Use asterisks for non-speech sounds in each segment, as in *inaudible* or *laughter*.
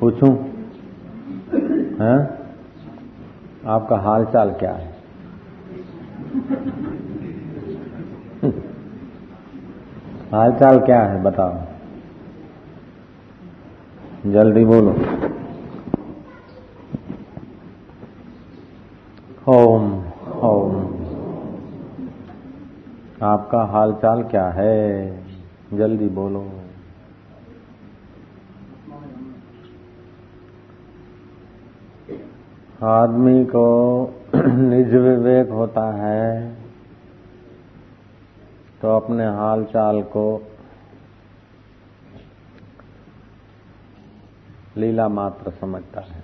पूछूँ? हैं? आपका हाल चाल क्या है? हाल चाल क्या है बताओ। जल्दी बोलो। ओम ओम। आपका हाल चाल क्या है? जल्दी बोलो। आदमी को *clears throat* निज विवेक होता है तो अपने हाल चाल को लीला मात्र समझता है।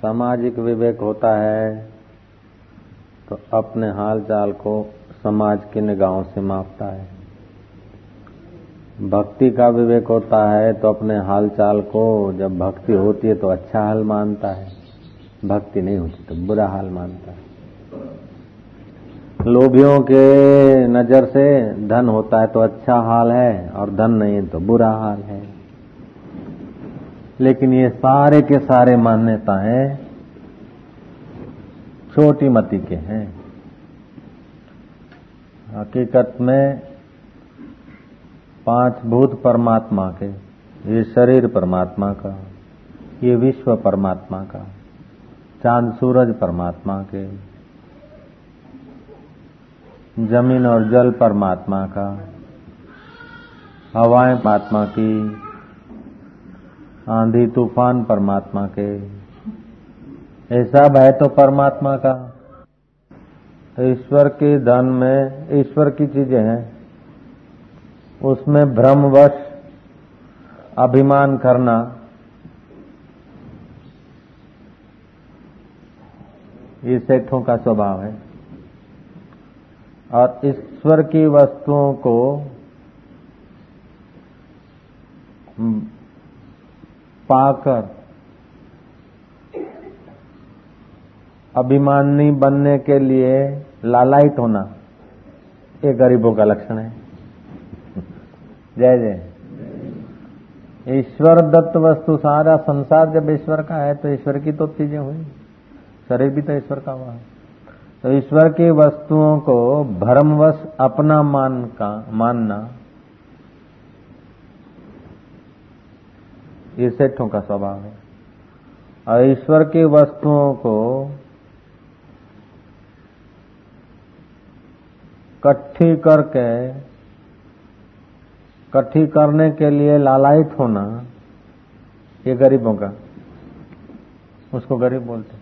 सामाजिक विवेक होता है तो अपने हाल चाल को समाज की निगाहों से मापता है। भक्ति का विवेक होता है तो अपने हाल चाल को जब भक्ति होती है तो अच्छा हाल मानता है। भक्ति नहीं होती तो बुरा हाल मानता है। लोभियों के नज़र से धन होता है तो अच्छा हाल है, और धन नहीं है तो बुरा हाल है। लेकिन ये सारे के सारे मान्यताएँ छोटी मति के हैं। हकीकत में पाँच भूत परमात्मा के, ये शरीर परमात्मा का, ये विश्व परमात्मा का। चाँद सूरज परमात्मा के, ज़मीन और जल परमात्मा का, हवाएँ परमात्मा की, आंधी तूफ़ान परमात्मा के, ये सब है तो परमात्मा का। ईश्वर के धन में, ईश्वर की चीज़ें हैं, उसमें भ्रमवश अभिमान करना ये सेठों का स्वभाव है। और ईश्वर की वस्तुओं को पाकर अभिमानी बनने के लिए लालायित होना, ये गरीबों का लक्षण है। जय जय। ईश्वर दत्त वस्तु सारा संसार जब ईश्वर का है तो ईश्वर की तो चीज़ें हुई। शरीर भी तो ईश्वर का हुआ है। तो ईश्वर की वस्तुओं को भ्रमवश अपना मान का, मानना, ये सेठों का स्वभाव है। और ईश्वर की वस्तुओं को कट्ठी करके, कट्ठी करने के लिए लालायित होना, ये गरीबों का, उसको गरीब बोलते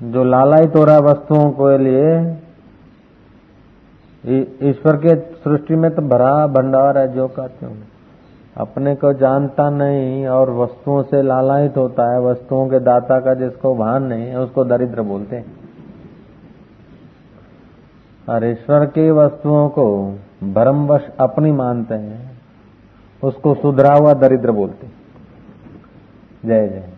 जो लालायित हो रहा है वस्तुओं के लिए ईश्वर के सृष्टि में तो भरा भंडार है जो कहते हो अपने को जानता नहीं और वस्तुओं से लालायित होता है, वस्तुओं के दाता का जिसको भान नहीं है, उसको दरिद्र बोलते हैं। और ईश्वर की वस्तुओं को भरमवश अपनी मानते हैं, उसको सुधरा हुआ दरिद्र बोलते जय जय।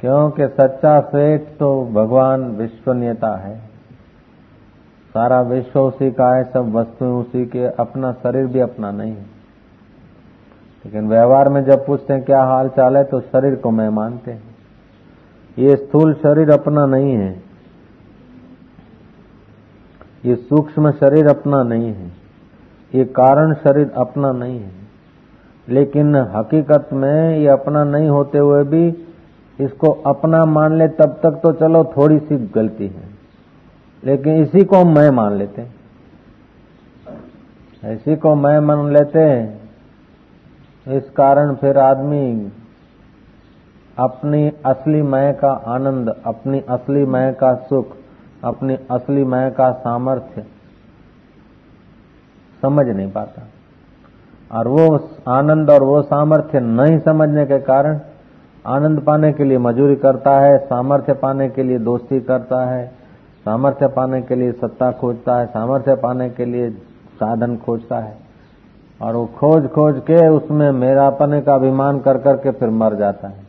क्योंकि सच्चा सेठ तो भगवान विश्वनीयता है। सारा विश्व उसी का है, सब वस्तुएँ उसी के, अपना शरीर भी अपना नहीं है। लेकिन व्यवहार में जब पूछते हैं क्या हाल चाल है तो शरीर को मैं मानते हैं। ये स्थूल शरीर अपना नहीं है। ये सूक्ष्म शरीर अपना नहीं है। ये कारण शरीर अपना नहीं है। लेकिन हकीकत में ये अपना नहीं होते हुए भी इसको अपना मान ले, तब तक तो चलो थोड़ी सी गलती है। लेकिन इसी को मैं मान लेते हैं। इसी को मैं मान लेते हैं। इस कारण फिर आदमी अपनी असली मय का आनंद, अपनी असली मय का सुख, अपनी असली मय का सामर्थ्य समझ नहीं पाता। और वो आनंद और वो सामर्थ्य नहीं समझने के कारण आनंद पाने के लिए मजूरी करता है, सामर्थ्य पाने के लिए दोस्ती करता है, सामर्थ्य पाने के लिए सत्ता खोजता है, सामर्थ्य पाने के लिए साधन खोजता है। और वो खोज खोज के उसमें मेरा मेरापने का अभिमान कर करके फिर मर जाता है।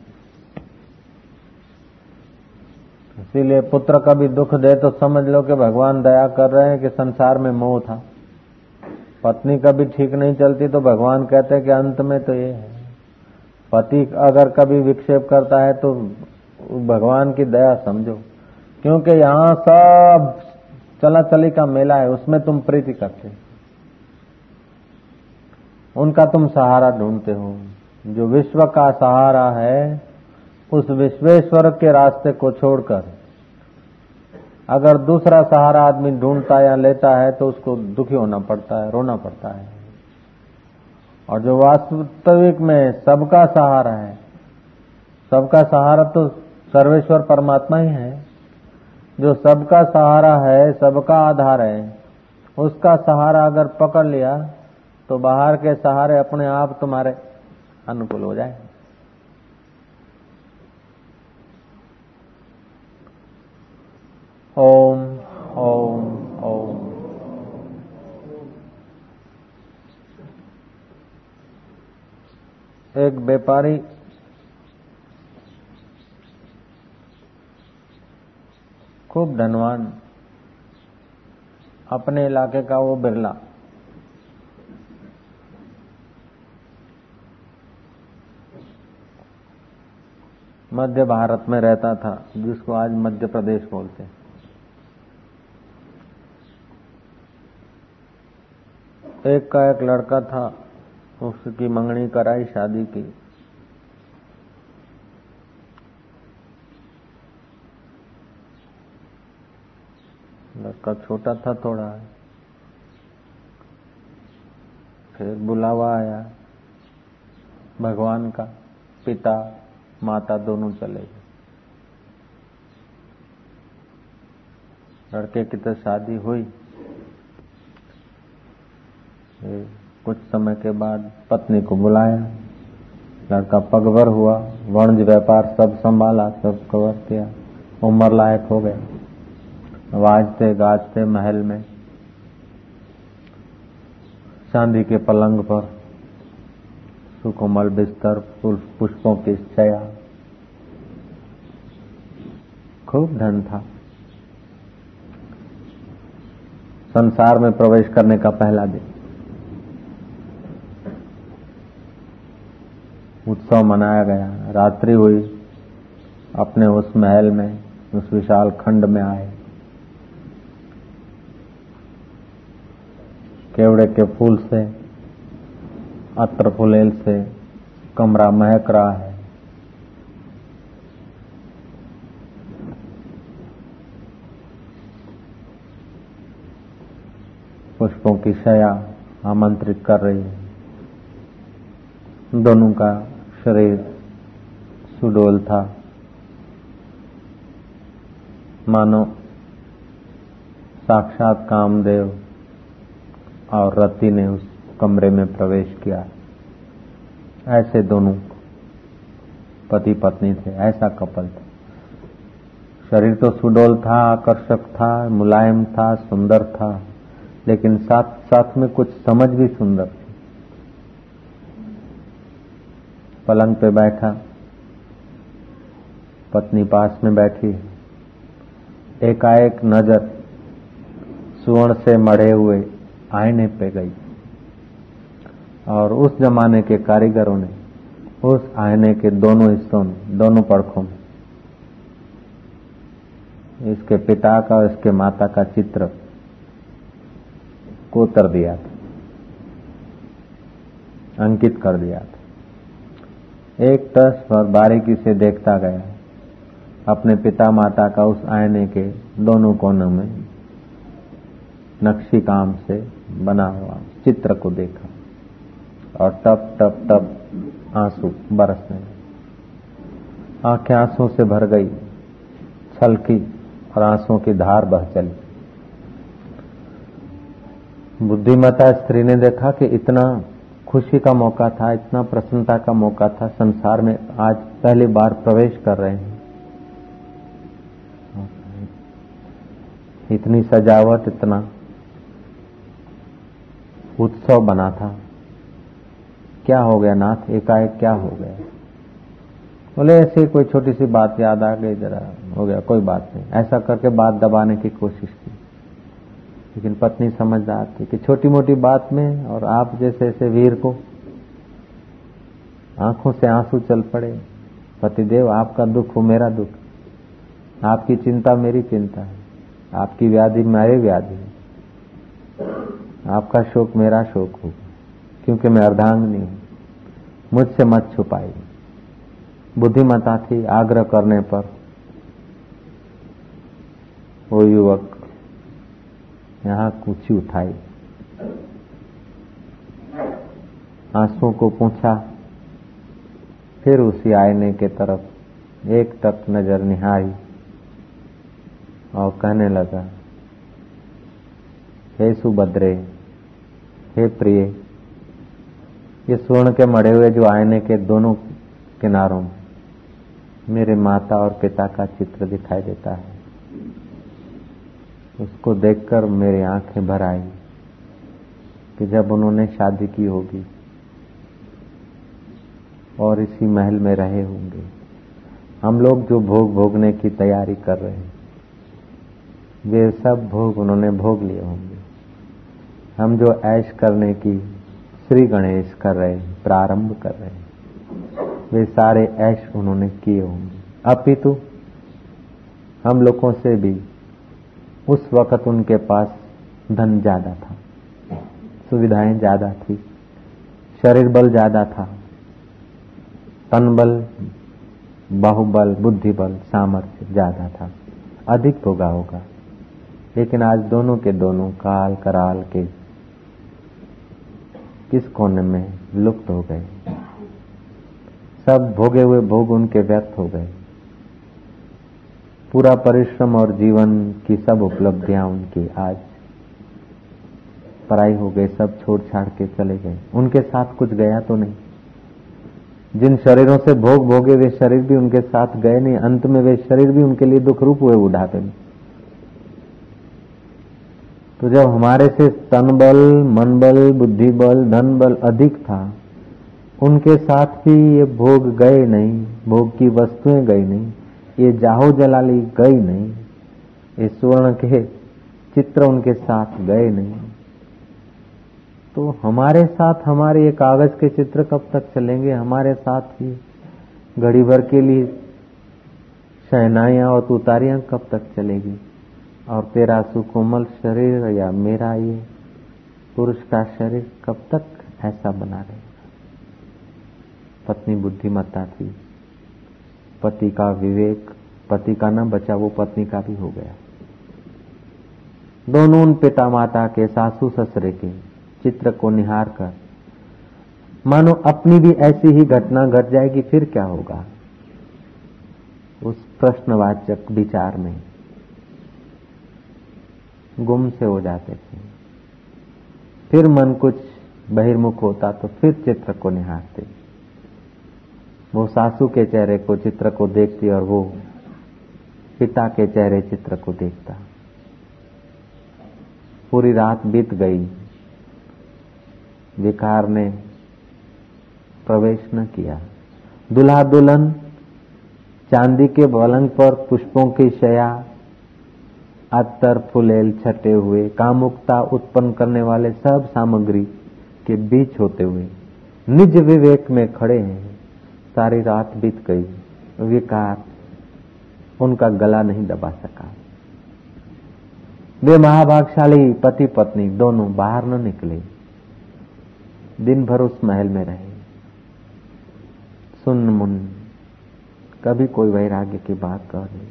इसीलिए पुत्र कभी दुख दे तो समझ लो कि भगवान दया कर रहे हैं कि संसार में मोह था। पत्नी कभी ठीक नहीं चलती तो भगवान कहते हैं कि अंत में तो ये है। पति अगर कभी विक्षेप करता है तो भगवान की दया समझो। क्योंकि यहाँ सब चला चली का मेला है, उसमें तुम प्रीति करते उनका तुम सहारा ढूंढते हो। जो विश्व का सहारा है, उस विश्वेश्वर के रास्ते को छोड़कर, अगर दूसरा सहारा आदमी ढूंढता या लेता है तो उसको दुखी होना पड़ता है, रोना पड़ता है। और जो वास्तविक में सबका सहारा है, सबका सहारा तो सर्वेश्वर परमात्मा ही है। जो सबका सहारा है, सबका आधार है, उसका सहारा अगर पकड़ लिया तो बाहर के सहारे अपने आप तुम्हारे अनुकूल हो जाए। ओम ओम एक व्यापारी खूब धनवान, अपने इलाके का वो बिरला। मध्य भारत में रहता था, जिसको आज मध्य प्रदेश बोलते हैं। एक का एक लड़का था उसकी मंगनी कराई शादी की। लड़का छोटा था थोड़ा। फिर बुलावा आया। भगवान का, पिता, माता दोनों चले गए। लड़के की तो शादी हुई। कुछ समय के बाद पत्नी को बुलाया। लड़का पगवर हुआ, वणज व्यापार सब संभाला, सब कवर किया। उम्र लायक हो गए वाजते गाजते महल में, चांदी के पलंग पर सुकोमल बिस्तर पुष्पों की छया। खूब धन था। संसार में प्रवेश करने का पहला दिन। उत्सव मनाया गया। रात्रि हुई, अपने उस महल में, उस विशाल खंड में आए। केवड़े के फूल से, अत्र फुलेल से कमरा महक रहा है। पुष्पों की शया आमंत्रित कर रही है। दोनों का शरीर सुडोल था। मानो साक्षात कामदेव और रति ने उस कमरे में प्रवेश किया। ऐसे दोनों पति पत्नी थे, ऐसा कपल था। शरीर तो सुडोल था, आकर्षक था, मुलायम था, सुंदर था, लेकिन साथ साथ में कुछ समझ भी सुंदर थी पलंग पे बैठा, पत्नी पास में बैठी, एकाएक नज़र सुवर्ण से मढ़े हुए आईने पे गई और उस जमाने के कारीगरों ने उस आईने के दोनों हिस्सों में, दोनों पड़खों में, इसके पिता का और इसके माता का चित्र कोतर दिया था, अंकित कर दिया था। एक टस पर बारीकी से देखता गया। अपने पिता माता का उस आईने के दोनों कोनों में नक्शी काम से बना हुआ चित्र को देखा और टप टप टप आँसू बरसने आँखें आँसू से भर गई, छलकी और आंसुओं की धार बह चली। बुद्धिमता स्त्री ने देखा कि इतना खुशी का मौका था, इतना प्रसन्नता का मौका था, संसार में आज पहली बार प्रवेश कर रहे हैं। इतनी सजावट, इतना उत्सव बना था। क्या हो गया नाथ? एकाएक क्या हो गया? बोले, ऐसे कोई छोटी सी बात याद आ गई, जरा हो गया, कोई बात नहीं। ऐसा करके बात दबाने की कोशिश की। लेकिन पत्नी समझदार थी कि छोटी मोटी बात में और आप जैसे ऐसे वीर को आँखों से आँसू चल पड़े। पतिदेव, आपका दुख हो मेरा दुख। आपकी चिंता मेरी चिंता है। आपकी व्याधि मेरी व्याधि है। आपका शोक मेरा शोक हो क्योंकि मैं अर्धांगनी हूँ। मुझसे मत छुपाई बुद्धिमता थी आग्रह करने पर वो युवक यहाँ कुची उठाई। आंसुओं को पूछा। फिर उसी आईने के तरफ़ एक तक नज़र निहारी और कहने लगा, हे सुभद्रे, हे प्रिय, ये स्वर्ण के मड़े हुए जो आईने के दोनों किनारों मेरे माता और पिता का चित्र दिखाई देता है। उसको देखकर मेरी आँखें भर आई कि जब उन्होंने शादी की होगी और इसी महल में रहे होंगे। हम लोग जो भोग भोगने की तैयारी कर रहे हैं वे सब भोग उन्होंने भोग लिए होंगे। हम जो ऐश करने की श्री गणेश कर रहे हैं, प्रारंभ कर रहे हैं वे सारे ऐश उन्होंने किए होंगे। अपितु हम लोगों से भी उस वक्त उनके पास धन ज़्यादा था, सुविधाएँ ज़्यादा थी, शरीर बल ज़्यादा था, तन बल, बाहुबल, बुद्धि बल, सामर्थ्य ज़्यादा था, अधिक भोगा होगा। लेकिन आज दोनों के दोनों काल कराल के किस कोने में लुप्त हो गए? सब भोगे हुए भोग उनके व्यर्थ हो गए। पूरा परिश्रम और जीवन की सब उपलब्धियाँ उनकी आज पराई हो गए, सब छोड़ छाड़ के चले गए। उनके साथ कुछ गया तो नहीं। जिन शरीरों से भोग भोगे वे शरीर भी उनके साथ गए नहीं। अंत में वे शरीर भी उनके लिए दुख रूप हुए बुढ़ापे में तो जब हमारे से तन बल मन बल बुद्धि बल धन बल अधिक था, उनके साथ भी ये भोग गए नहीं, भोग की वस्तुएँ गई नहीं। ये जाहो जलाली गई नहीं, ये स्वर्ण के चित्र उनके साथ गए नहीं। तो हमारे साथ हमारे ये कागज़ के चित्र कब तक चलेंगे? हमारे साथ ही घड़ी भर के लिए शहनाइयाँ और तुतारियाँ कब तक चलेगी? और तेरा सुकोमल शरीर या मेरा ये पुरुष का शरीर कब तक ऐसा बना रहेगा? पत्नी बुद्धिमत्ता थी। पति का विवेक, पति का न बचा, वो पत्नी का भी हो गया। दोनों उन पिता माता के सासू ससुरे के चित्र को निहार कर, मानो अपनी भी ऐसी ही घटना घट जाएगी, फिर क्या होगा? उस प्रश्नवाचक विचार में गुम से हो जाते थे। फिर मन कुछ बहिर्मुख होता तो फिर चित्र को निहारते। वो सासू के चेहरे को चित्र को देखती और वो पिता के चेहरे चित्र को देखता। पूरी रात बीत गई। विकार ने प्रवेश न किया। दुल्हा दुल्हन चांदी के पलंग पर पुष्पों की शया, अत्तर, फुलेल छटे हुए, कामुकता उत्पन्न करने वाले सब सामग्री के बीच होते हुए निज विवेक में खड़े हैं। सारी रात बीत गई। विकार उनका गला नहीं दबा सका। वे महाभागशाली पति पत्नी दोनों बाहर न निकले। दिन भर उस महल में रहे। सुन मुन, कभी कोई वैराग्य की बात कह। दे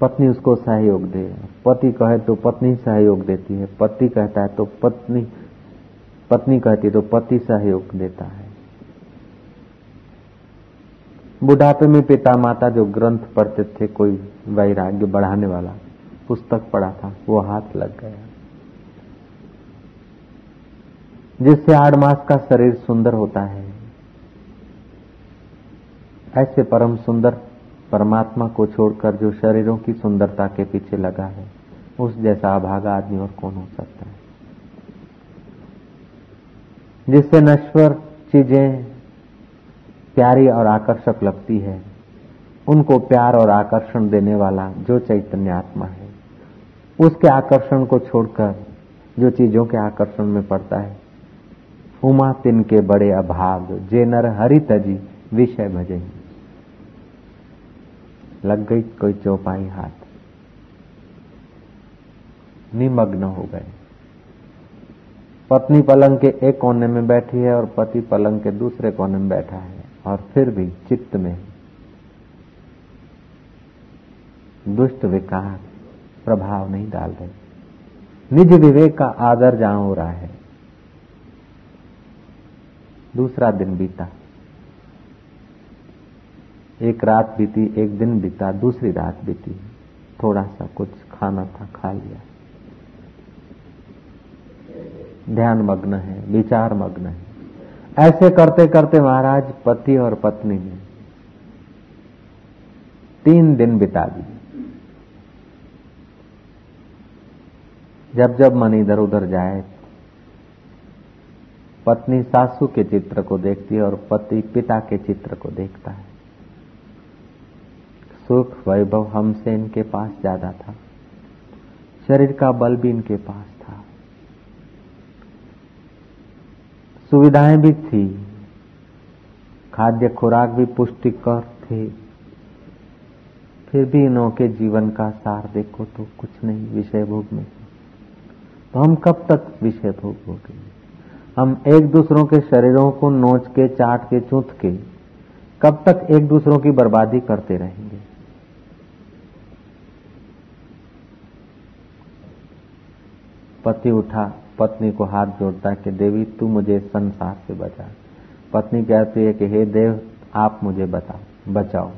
पत्नी उसको सहयोग दे। पति कहे तो पत्नी सहयोग देती है। पति कहता है तो पत्नी पत्नी कहती है तो पति सहयोग देता है। बुढ़ापे में पिता माता जो ग्रंथ पढ़ते थे, कोई वैराग्य बढ़ाने वाला पुस्तक पढ़ा था, वो हाथ लग गया। जिससे आठ मास का शरीर सुंदर होता है, ऐसे परम सुंदर परमात्मा को छोड़कर जो शरीरों की सुंदरता के पीछे लगा है, उस जैसा अभागा आदमी और कौन हो सकता है? जिससे नश्वर चीज़ें प्यारी और आकर्षक लगती है। उनको प्यार और आकर्षण देने वाला जो चैतन्य आत्मा है। उसके आकर्षण को छोड़कर जो चीज़ों के आकर्षण में पड़ता है। उमा तिन के बड़े अभाग जे नर हरि तजी विषय भजे। लग गई कोई चौपाई हाथ। निमग्न हो गए। पत्नी पलंग के एक कोने में बैठी है और पति पलंग के दूसरे कोने में बैठा है। और फिर भी चित्त में दुष्ट विकार, प्रभाव नहीं डाल रहे। निज विवेक का आदर जहाँ हो रहा है। दूसरा दिन बीता। एक रात बीती, एक दिन बीता, दूसरी रात बीती। थोड़ा सा कुछ खाना था, खा लिया। ध्यान मग्न है, विचार मग्न है। ऐसे करते करते महाराज पति और पत्नी ने तीन दिन बिता दिए। जब जब मन इधर उधर जाए, पत्नी सासू के चित्र को देखती है और पति पिता के चित्र को देखता है। सुख, वैभव हमसे इनके पास ज़्यादा था। शरीर का बल भी इनके पास था सुविधाएँ भी थी। खाद्य खुराक भी पुष्टिकर थे। फिर भी इनों के जीवन का सार देखो तो कुछ नहीं, विषय भोग में तो हम कब तक विषय भोग भोगे हम एक दूसरों के शरीरों को नोच के, चाट के, चूथ के कब तक एक दूसरों की बर्बादी करते रहेंगे? पति उठा पत्नी को हाथ जोड़ता है कि, देवी, तू मुझे संसार से बचा। पत्नी कहती है कि, हे देव, आप मुझे बताओ बचाओ।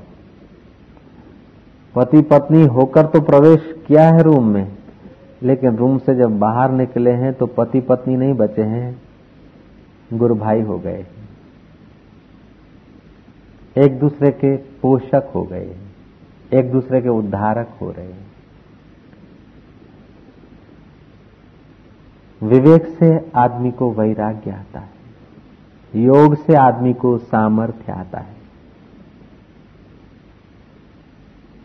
पति, पत्नी होकर तो प्रवेश किया है रूम में, लेकिन रूम से जब बाहर निकले हैं तो पति, पत्नी नहीं बचे हैं। गुरु भाई हो गए। एक दूसरे के पोषक हो गए। एक दूसरे के उद्धारक हो रहे विवेक से आदमी को वैराग्य आता है। योग से आदमी को सामर्थ्य आता है।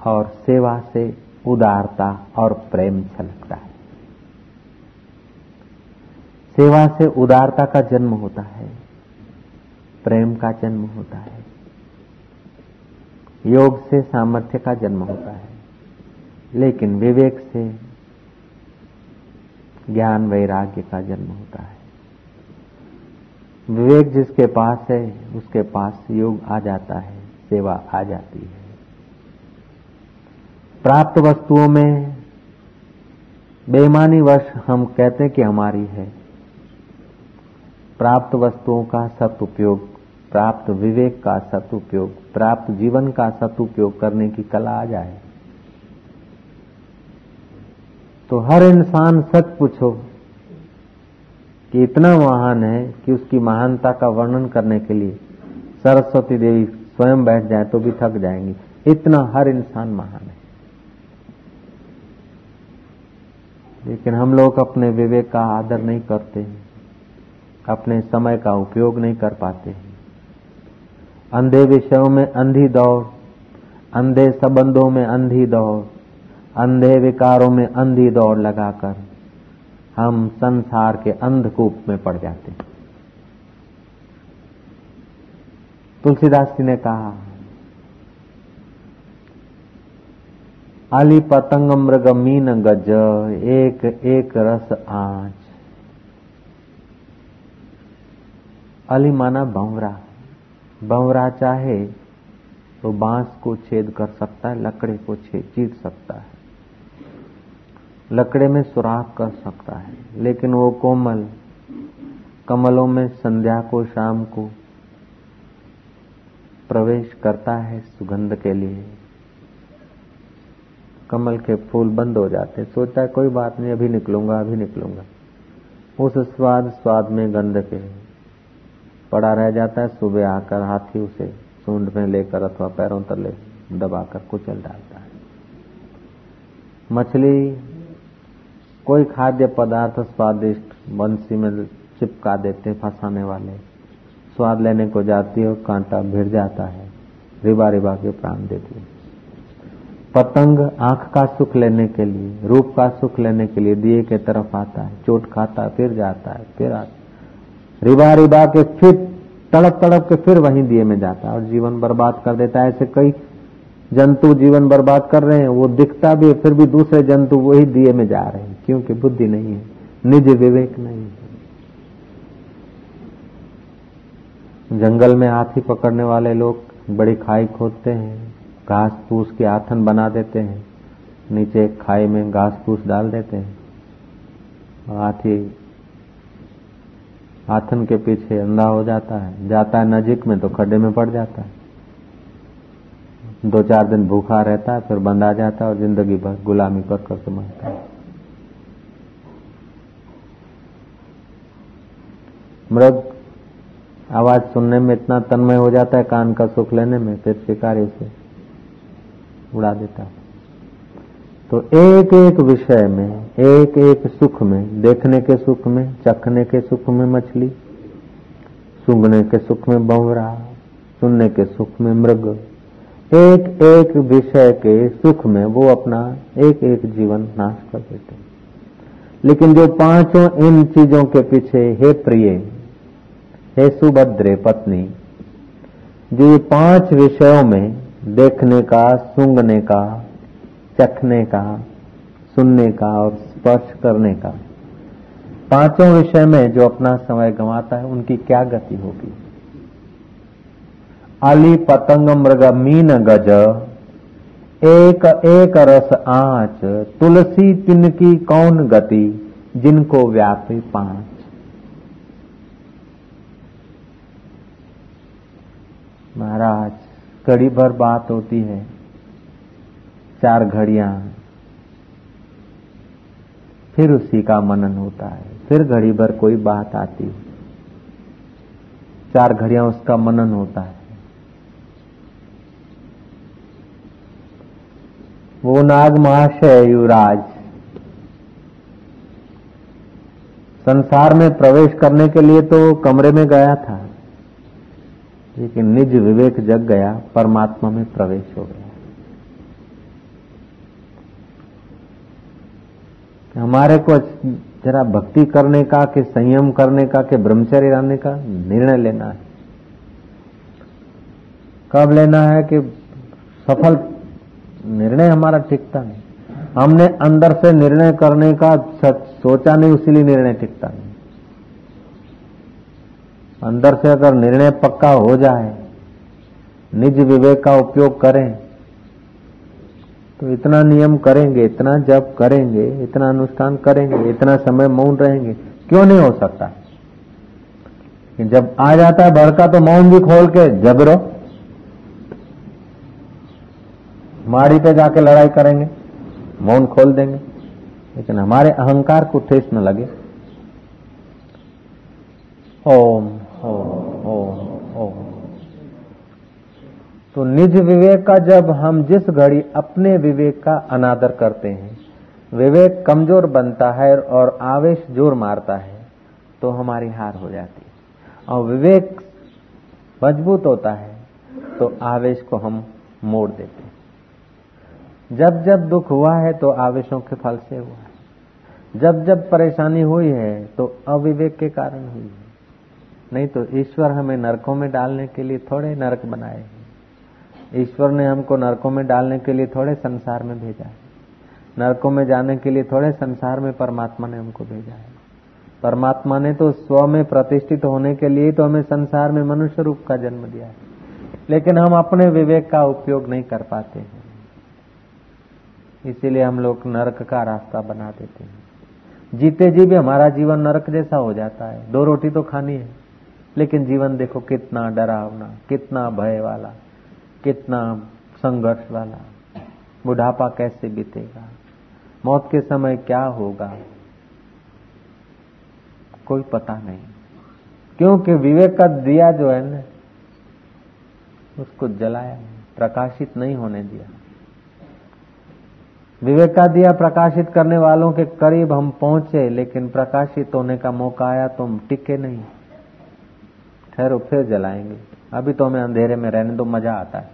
और सेवा से उदारता और प्रेम छलकता है। सेवा से उदारता का जन्म होता है। प्रेम का जन्म होता है। योग से सामर्थ्य का जन्म होता है। लेकिन विवेक से ज्ञान वैराग्य का जन्म होता है। विवेक जिसके पास है, उसके पास योग आ जाता है, सेवा आ जाती है। प्राप्त वस्तुओं में बेमानी वश हम कहते कि हमारी है। प्राप्त वस्तुओं का सदुपयोग, प्राप्त विवेक का सदुपयोग, प्राप्त जीवन का सदुपयोग करने की कला आ जाए। तो हर इंसान सच पूछो कि इतना महान है कि उसकी महानता का वर्णन करने के लिए सरस्वती देवी स्वयं बैठ जाए तो भी थक जाएँगी। इतना हर इंसान महान है। लेकिन हम लोग अपने विवेक का आदर नहीं करते, अपने समय का उपयोग नहीं कर पाते। अंधे विषयों में अंधी दौड़, अंधे संबंधों में अंधी दौड़ अंधे विकारों में अंधी दौड़ लगाकर हम संसार के अंधकूप में पड़ जाते हैं। तुलसीदास जी ने कहा, अली पतंग मृग मीन गज, एक एक रस आँच अली माना भंवरा भंवरा चाहे तो बाँस को छेद कर सकता है, लकड़े को छेद चीर सकता है। लकड़े में सुराख कर सकता है, लेकिन वो कोमल, कमलों में संध्या को, शाम को प्रवेश करता है सुगंध के लिए। कमल के फूल बंद हो जाते सोचता है कोई बात नहीं, अभी निकलूँगा अभी निकलूँगा। उस स्वाद स्वाद में गंध के पड़ा रह जाता है। सुबह आकर हाथी उसे सूंड में लेकर अथवा पैरों तले दबाकर कुचल डालता है। मछली कोई खाद्य पदार्थ स्वादिष्ट बंसी में चिपका देते, फंसाने वाले। स्वाद लेने को जाती है कांटा भिड़ जाता है। रिबा रिबा के प्राण देती है। पतंग आँख का सुख लेने के लिए, रूप का सुख लेने के लिए दिए के तरफ़ आता है। चोट खाता, फिर जाता है, फिर आता रिबा रिबा के फिर तड़प तड़प के फिर वहीं दिए में जाता है और जीवन बर्बाद कर देता है। ऐसे कई जंतु जीवन बर्बाद कर रहे हैं, वो दिखता भी है, फिर भी दूसरे जंतु वही दिए में जा रहे हैं। क्योंकि बुद्धि नहीं है, निज विवेक नहीं है। जंगल में हाथी पकड़ने वाले लोग बड़ी खाई खोदते हैं, घास फूस के आथन बना देते हैं, नीचे खाई में घास फूस डाल देते हैं। हाथी आथन के पीछे अंधा हो जाता है जाता है नजीक में तो खड्डे में पड़ जाता है। दो चार दिन भूखा रहता है, फिर बंधा जाता है और ज़िंदगी भर गुलामी कर करके मरता है। मृग, आवाज़ सुनने में इतना तन्मय हो जाता है, कान का सुख लेने में, फिर शिकारी से उड़ा देता है। तो एक एक विषय में एक एक सुख में, देखने के सुख में, चखने के सुख में मछली, सूंघने के सुख में बवरा, सुनने के सुख में मृग एक एक विषय के सुख में वो अपना एक एक जीवन नाश कर देते लेकिन जो पाँचों इन चीज़ों के पीछे हे प्रिय हे सुभद्रे पत्नी, जो ये पाँच विषयों में देखने का, सूंघने का, चखने का, सुनने का और स्पर्श करने का, पाँचों विषय में जो अपना समय गंवाता है, उनकी क्या गति होगी? अली पतंग मृग मीन गज, एक एक रस आँच, तुलसी तिन की कौन गति, जिनको व्यापी पाँच। महाराज, कड़ी भर बात होती है। चार घड़िया। फिर उसी का मनन होता है। फिर घड़ी भर कोई बात आती है। चार घड़िया उसका मनन होता है। वो नाग महाशय युवराज। संसार में प्रवेश करने के लिए तो कमरे में गया था। लेकिन निज विवेक जग गया, परमात्मा में प्रवेश हो गया। हमारे को जरा भक्ति करने का, कि संयम करने का, कि ब्रह्मचर्य रहने का निर्णय लेना है। कब लेना है कि सफल निर्णय हमारा टिकता नहीं। हमने अंदर से निर्णय करने का सोचा नहीं उसीलिए निर्णय टिकता नहीं। अंदर से अगर निर्णय पक्का हो जाए, निज विवेक का उपयोग करें तो इतना नियम करेंगे, इतना जप करेंगे, इतना अनुष्ठान करेंगे, इतना समय मौन रहेंगे, क्यों नहीं हो सकता? कि जब आ जाता है भड़का तो मौन भी खोल के जबरो माड़ी पे जाके लड़ाई करेंगे, मौन खोल देंगे। लेकिन हमारे अहंकार को ठेस न लगे। ओम। तो निज विवेक का जब हम जिस घड़ी अपने विवेक का अनादर करते हैं, विवेक कमज़ोर बनता है और आवेश ज़ोर मारता है तो हमारी हार हो जाती है। और विवेक मज़बूत होता है तो आवेश को हम मोड़ देते हैं। जब जब दुख हुआ है तो आवेशों के फल से हुआ है। जब जब परेशानी हुई है तो अविवेक के कारण हुई है। नहीं तो ईश्वर हमें नरकों में डालने के लिए थोड़े नरक बनाए ईश्वर ने हमको नरकों में डालने के लिए थोड़े संसार में भेजा है। नरकों में जाने के लिए थोड़े संसार में परमात्मा ने हमको भेजा है। परमात्मा ने तो स्व में प्रतिष्ठित होने के लिए तो हमें संसार में मनुष्य रूप का जन्म दिया है। लेकिन हम अपने विवेक का उपयोग नहीं कर पाते हैं। इसीलिए हम लोग नरक का रास्ता बना देते हैं। जीते जी भी हमारा जीवन नरक जैसा हो जाता है। दो रोटी तो खानी है। लेकिन जीवन देखो कितना डरावना, कितना भय वाला, कितना संघर्ष वाला। बुढ़ापा कैसे बीतेगा? मौत के समय क्या होगा? कोई पता नहीं। क्योंकि विवेक का दिया जो है ना, उसको जलाया, प्रकाशित नहीं होने दिया। विवेक का दिया प्रकाशित करने वालों के करीब हम पहुँचे, लेकिन प्रकाशित होने का मौका आया तो हम टिके नहीं। ठहरो, फिर जलाएँगे। अभी तो हमें अंधेरे में रहने दो, मज़ा आता है।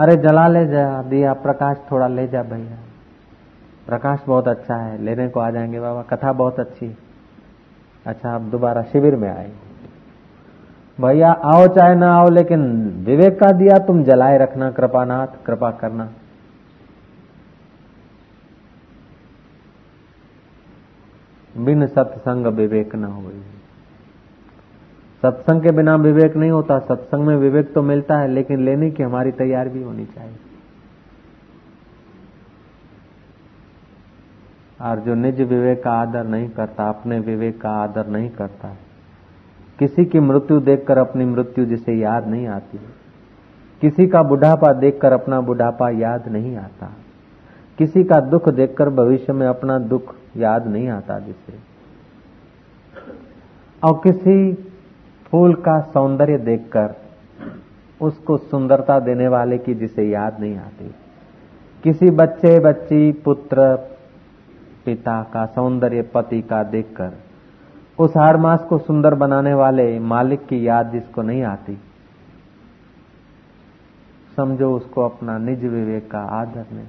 अरे जला ले जा दिया प्रकाश थोड़ा ले जा भैया। प्रकाश बहुत अच्छा है, लेने को आ जाएँगे बाबा, कथा बहुत अच्छी अच्छा आप दोबारा शिविर में आए। भैया, आओ चाहे ना आओ, लेकिन विवेक का दिया तुम जलाए रखना, कृपानाथ, कृपा करना। बिन सत्संग विवेक न हो सत्संग के बिना विवेक नहीं होता, सत्संग में विवेक तो मिलता है, लेकिन लेने की हमारी तैयार भी होनी चाहिए। और जो निज विवेक का आदर नहीं करता, अपने विवेक का आदर नहीं करता किसी की मृत्यु देखकर अपनी मृत्यु जिसे याद नहीं आती किसी का बुढ़ापा देखकर अपना बुढ़ापा याद नहीं आता। किसी का दुख देखकर भविष्य में अपना दुख याद नहीं आता जिसे। और किसी फूल का सौंदर्य देखकर उसको सुंदरता देने वाले की जिसे याद नहीं आती। किसी बच्चे, बच्ची, पुत्र, पिता का सौंदर्य, पति का देखकर उस हर मास को सुंदर बनाने वाले मालिक की याद जिसको नहीं आती, समझो उसको अपना निज विवेक का आदर नहीं।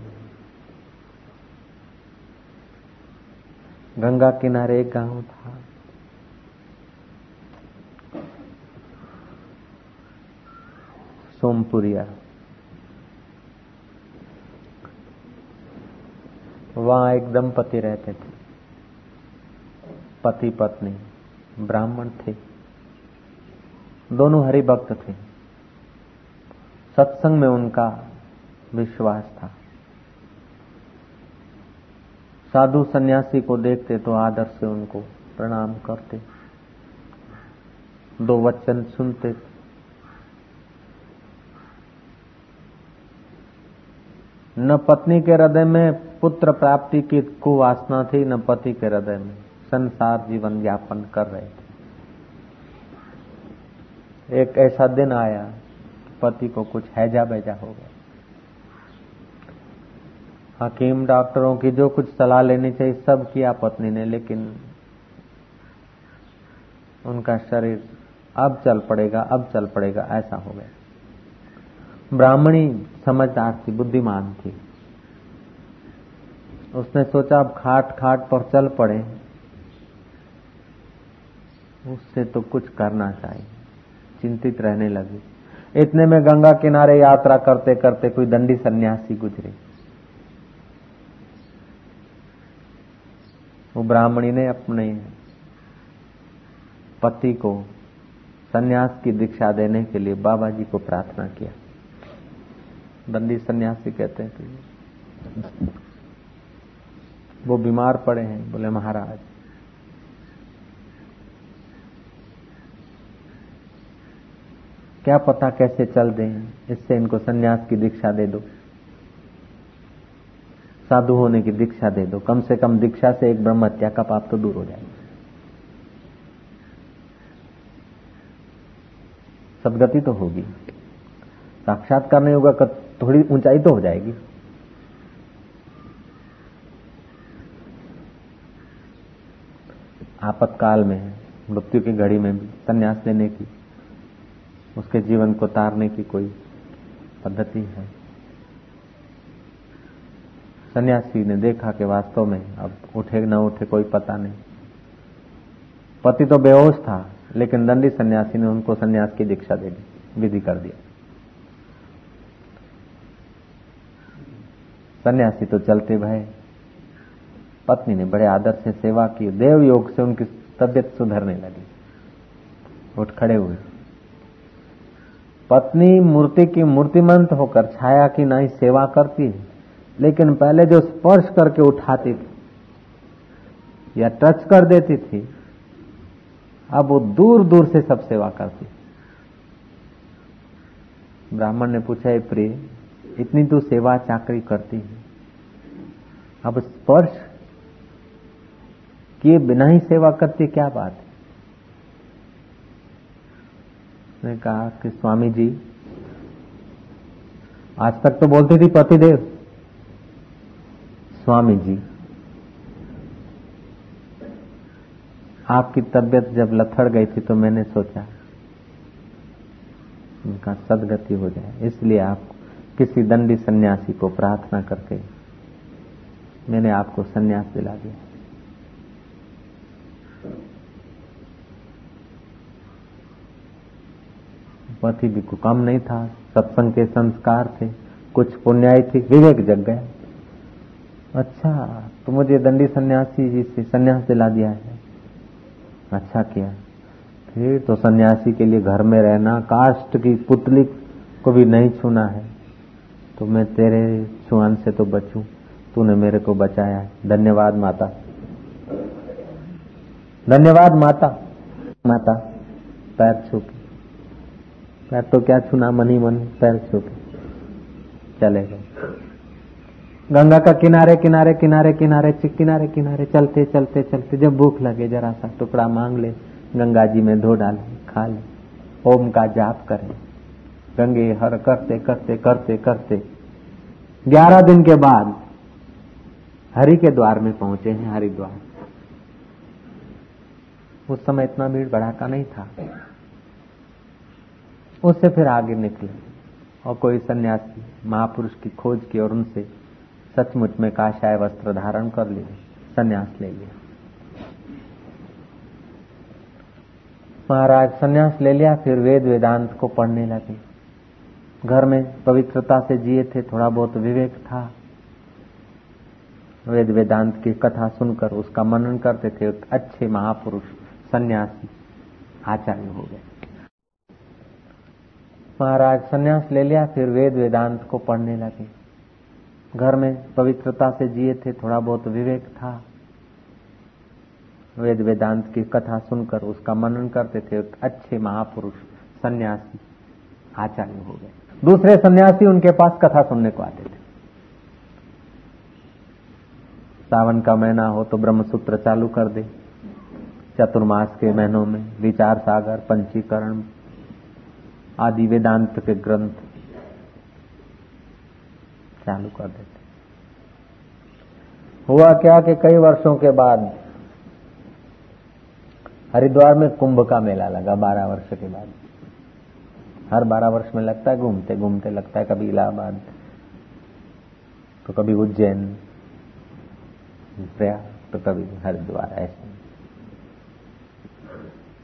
गंगा किनारे एक गाँव था। सोमपुरिया। वहाँ एक दंपति रहते थे। पति पत्नी ब्राह्मण थे। दोनों हरि भक्त थे। सत्संग में उनका विश्वास था। साधु सन्यासी को देखते तो आदर से उनको प्रणाम करते। दो वचन सुनते न पत्नी के हृदय में पुत्र प्राप्ति की कुवासना थी, न पति के हृदय में। संसार जीवन यापन कर रहे थे। एक ऐसा दिन आया, पति को कुछ हैजा बैजा हो गया। हकीम डॉक्टरों की जो कुछ सलाह लेनी चाहिए, सब किया पत्नी ने, लेकिन उनका शरीर, अब चल पड़ेगा, अब चल पड़ेगा, ऐसा हो गया। ब्राह्मणी समझदार थी, बुद्धिमान थी। उसने सोचा, अब खाट खाट पर चल पड़े। उससे तो कुछ करना चाहिए। चिंतित रहने लगी। इतने में गंगा किनारे यात्रा करते करते कोई दंडी सन्यासी गुजरे। वो ब्राह्मणी ने अपने पति को सन्यास की दीक्षा देने के लिए बाबा जी को प्रार्थना किया। दंडी सन्यासी कहते हैं वो बीमार पड़े हैं, बोले, महाराज, क्या पता कैसे चल दें? इससे इनको सन्यास की दीक्षा दे दो। साधु होने की दीक्षा दे दो। कम से कम दीक्षा से एक ब्रह्म हत्या का पाप तो दूर हो जाएगा सदगति तो होगी। साक्षात्कार नहीं होगा थोड़ी ऊंचाई तो हो जाएगी। आपातकाल में, मृत्यु की घड़ी में भी संन्यास लेने की, उसके जीवन को तारने की कोई पद्धति है। सन्यासी ने देखा कि वास्तव में अब उठे न उठे कोई पता नहीं। पति तो बेहोश था, लेकिन दंडी सन्यासी ने उनको सन्यास की दीक्षा दे दी, विधि कर दिया। सन्यासी तो चलते भय। पत्नी ने बड़े आदर से सेवा की देव योग से उनकी तबियत सुधरने लगी। उठ खड़े हुए। पत्नी मूर्ति की मूर्तिमंत होकर छाया की नाई सेवा करती है, लेकिन पहले जो स्पर्श करके उठाती थी या टच कर देती थी, अब वो दूर दूर से सब सेवा करती ब्राह्मण ने पूछा प्रिय इतनी तू सेवा चाकरी करती है। अब स्पर्श किए बिना ही सेवा करती क्या बात है? ने कहा कि स्वामी जी, आज तक तो बोलती थी पतिदेव, स्वामी जी, आपकी तबीयत जब लथड़ गई थी तो मैंने सोचा, उनका सदगति हो जाए, इसलिए आप किसी दंडी सन्यासी को प्रार्थना करके मैंने आपको सन्यास दिला दिया। पति भी को कम नहीं था, सत्संग के संस्कार थे, कुछ पुण्याय थी, विवेक जग गए अच्छा तो मुझे दंडी सन्यासी जी से सन्यास दिला दिया है। अच्छा किया। फिर तो सन्यासी के लिए घर में रहना, काष्ट की पुतली को भी नहीं छूना है। तो मैं तेरे छुआन से तो बचूं। तूने मेरे को बचाया। धन्यवाद माता। धन्यवाद माता। माता, पैर छू के पैर तो क्या छूना, मनी मन, पैर छू के चले गए। गंगा का किनारे किनारे किनारे किनारे किनारे किनारे, चलते चलते चलते, जब भूख लगे, जरा सा टुकड़ा मांग ले, गंगा जी में धो डाले, खा ले, ओम का जाप करें। गंगे हर करते करते करते करते। ग्यारह दिन के बाद हरि के द्वार में पहुँचे हैं, हरिद्वार। उस समय इतना भीड़ भड़ाका नहीं था। उससे फिर आगे निकले और कोई सन्यासी, महापुरुष की खोज की और उनसे सचमुच में काशाय वस्त्र धारण कर लिए, सन्यास ले लिया। महाराज सन्यास ले लिया, फिर वेद वेदांत को पढ़ने लगे। घर में पवित्रता से जिए थे, थोड़ा बहुत विवेक था। वेद वेदांत की कथा सुनकर उसका मनन करते थे अच्छे महापुरुष, सन्यासी, आचार्य हो गए। महाराज सन्यास ले लिया, फिर वेद वेदांत को पढ़ने लगे। घर में पवित्रता से जिए थे, थोड़ा बहुत विवेक था। वेद वेदांत की कथा सुनकर उसका मनन करते थे अच्छे महापुरुष, सन्यासी, आचार्य हो गए। दूसरे सन्यासी उनके पास कथा सुनने को आते थे। सावन का महीना हो तो ब्रह्मसूत्र चालू कर दे। चतुर्मास के महीनों में विचार सागर, पंचीकरण, आदि वेदांत के ग्रंथ चालू कर देते। हुआ क्या कि कई वर्षों के बाद हरिद्वार में कुंभ का मेला लगा, बारह वर्ष के बाद। हर बारह वर्ष में लगता है घूमते घूमते लगता है, कभी इलाहाबाद तो कभी उज्जैन प्रयाग तो कभी हरिद्वार, ऐसे।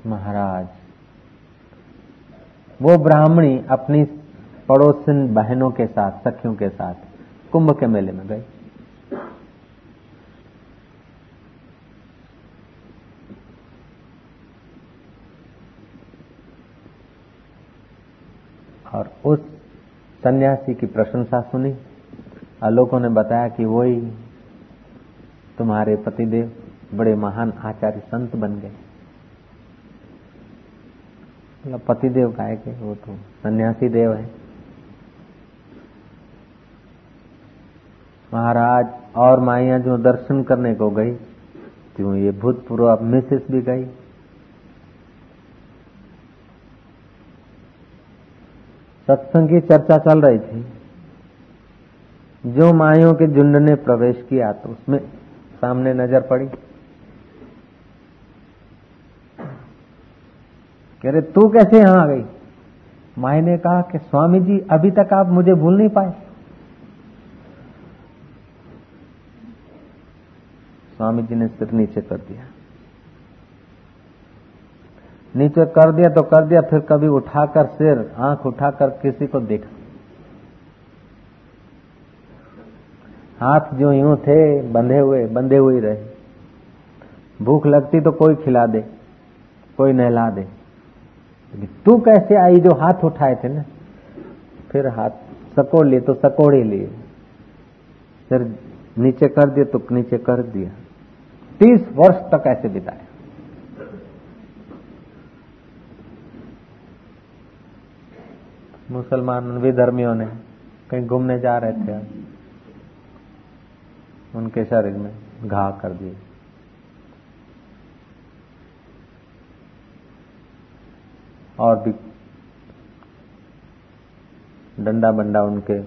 महाराज, वो ब्राह्मणी अपनी पड़ोसन बहनों के साथ, सखियों के साथ कुंभ के मेले में गई और उस सन्यासी की प्रशंसा सुनी। और लोगों ने बताया कि वही तुम्हारे पतिदेव बड़े महान आचार्य संत बन गए। मतलब पतिदेव का है वो तो सन्यासी देव है। महाराज और माइया जो दर्शन करने को गई, क्यों ये भूतपूर्व मिसेस भी गई? सत्संग की चर्चा चल रही थी। जो माइयों के झुंड ने प्रवेश किया तो उसमें सामने नज़र पड़ी। कह रहे, तू कैसे यहाँ आ गई? माई ने कहा कि, स्वामी जी, अभी तक आप मुझे भूल नहीं पाए। स्वामी जी ने सिर नीचे कर दिया। नीचे कर दिया तो कर दिया, फिर कभी उठाकर सिर, आँख उठाकर किसी को देखा। हाथ जो यूँ थे, बंधे हुए बंधे हुए रहे। भूख लगती तो कोई खिला दे, कोई नहला दे। तू कैसे आई जो हाथ उठाए थे ना? फिर हाथ सकोड़ लिए तो सकोड़े लिए। फिर नीचे कर दिए तो नीचे कर दिया। तीस वर्ष तक ऐसे बिताया मुसलमान भी धर्मियों ने कहीं घूमने जा रहे थे। उनके शरीर में घा कर दिए। और भी डंडा बंडा उनके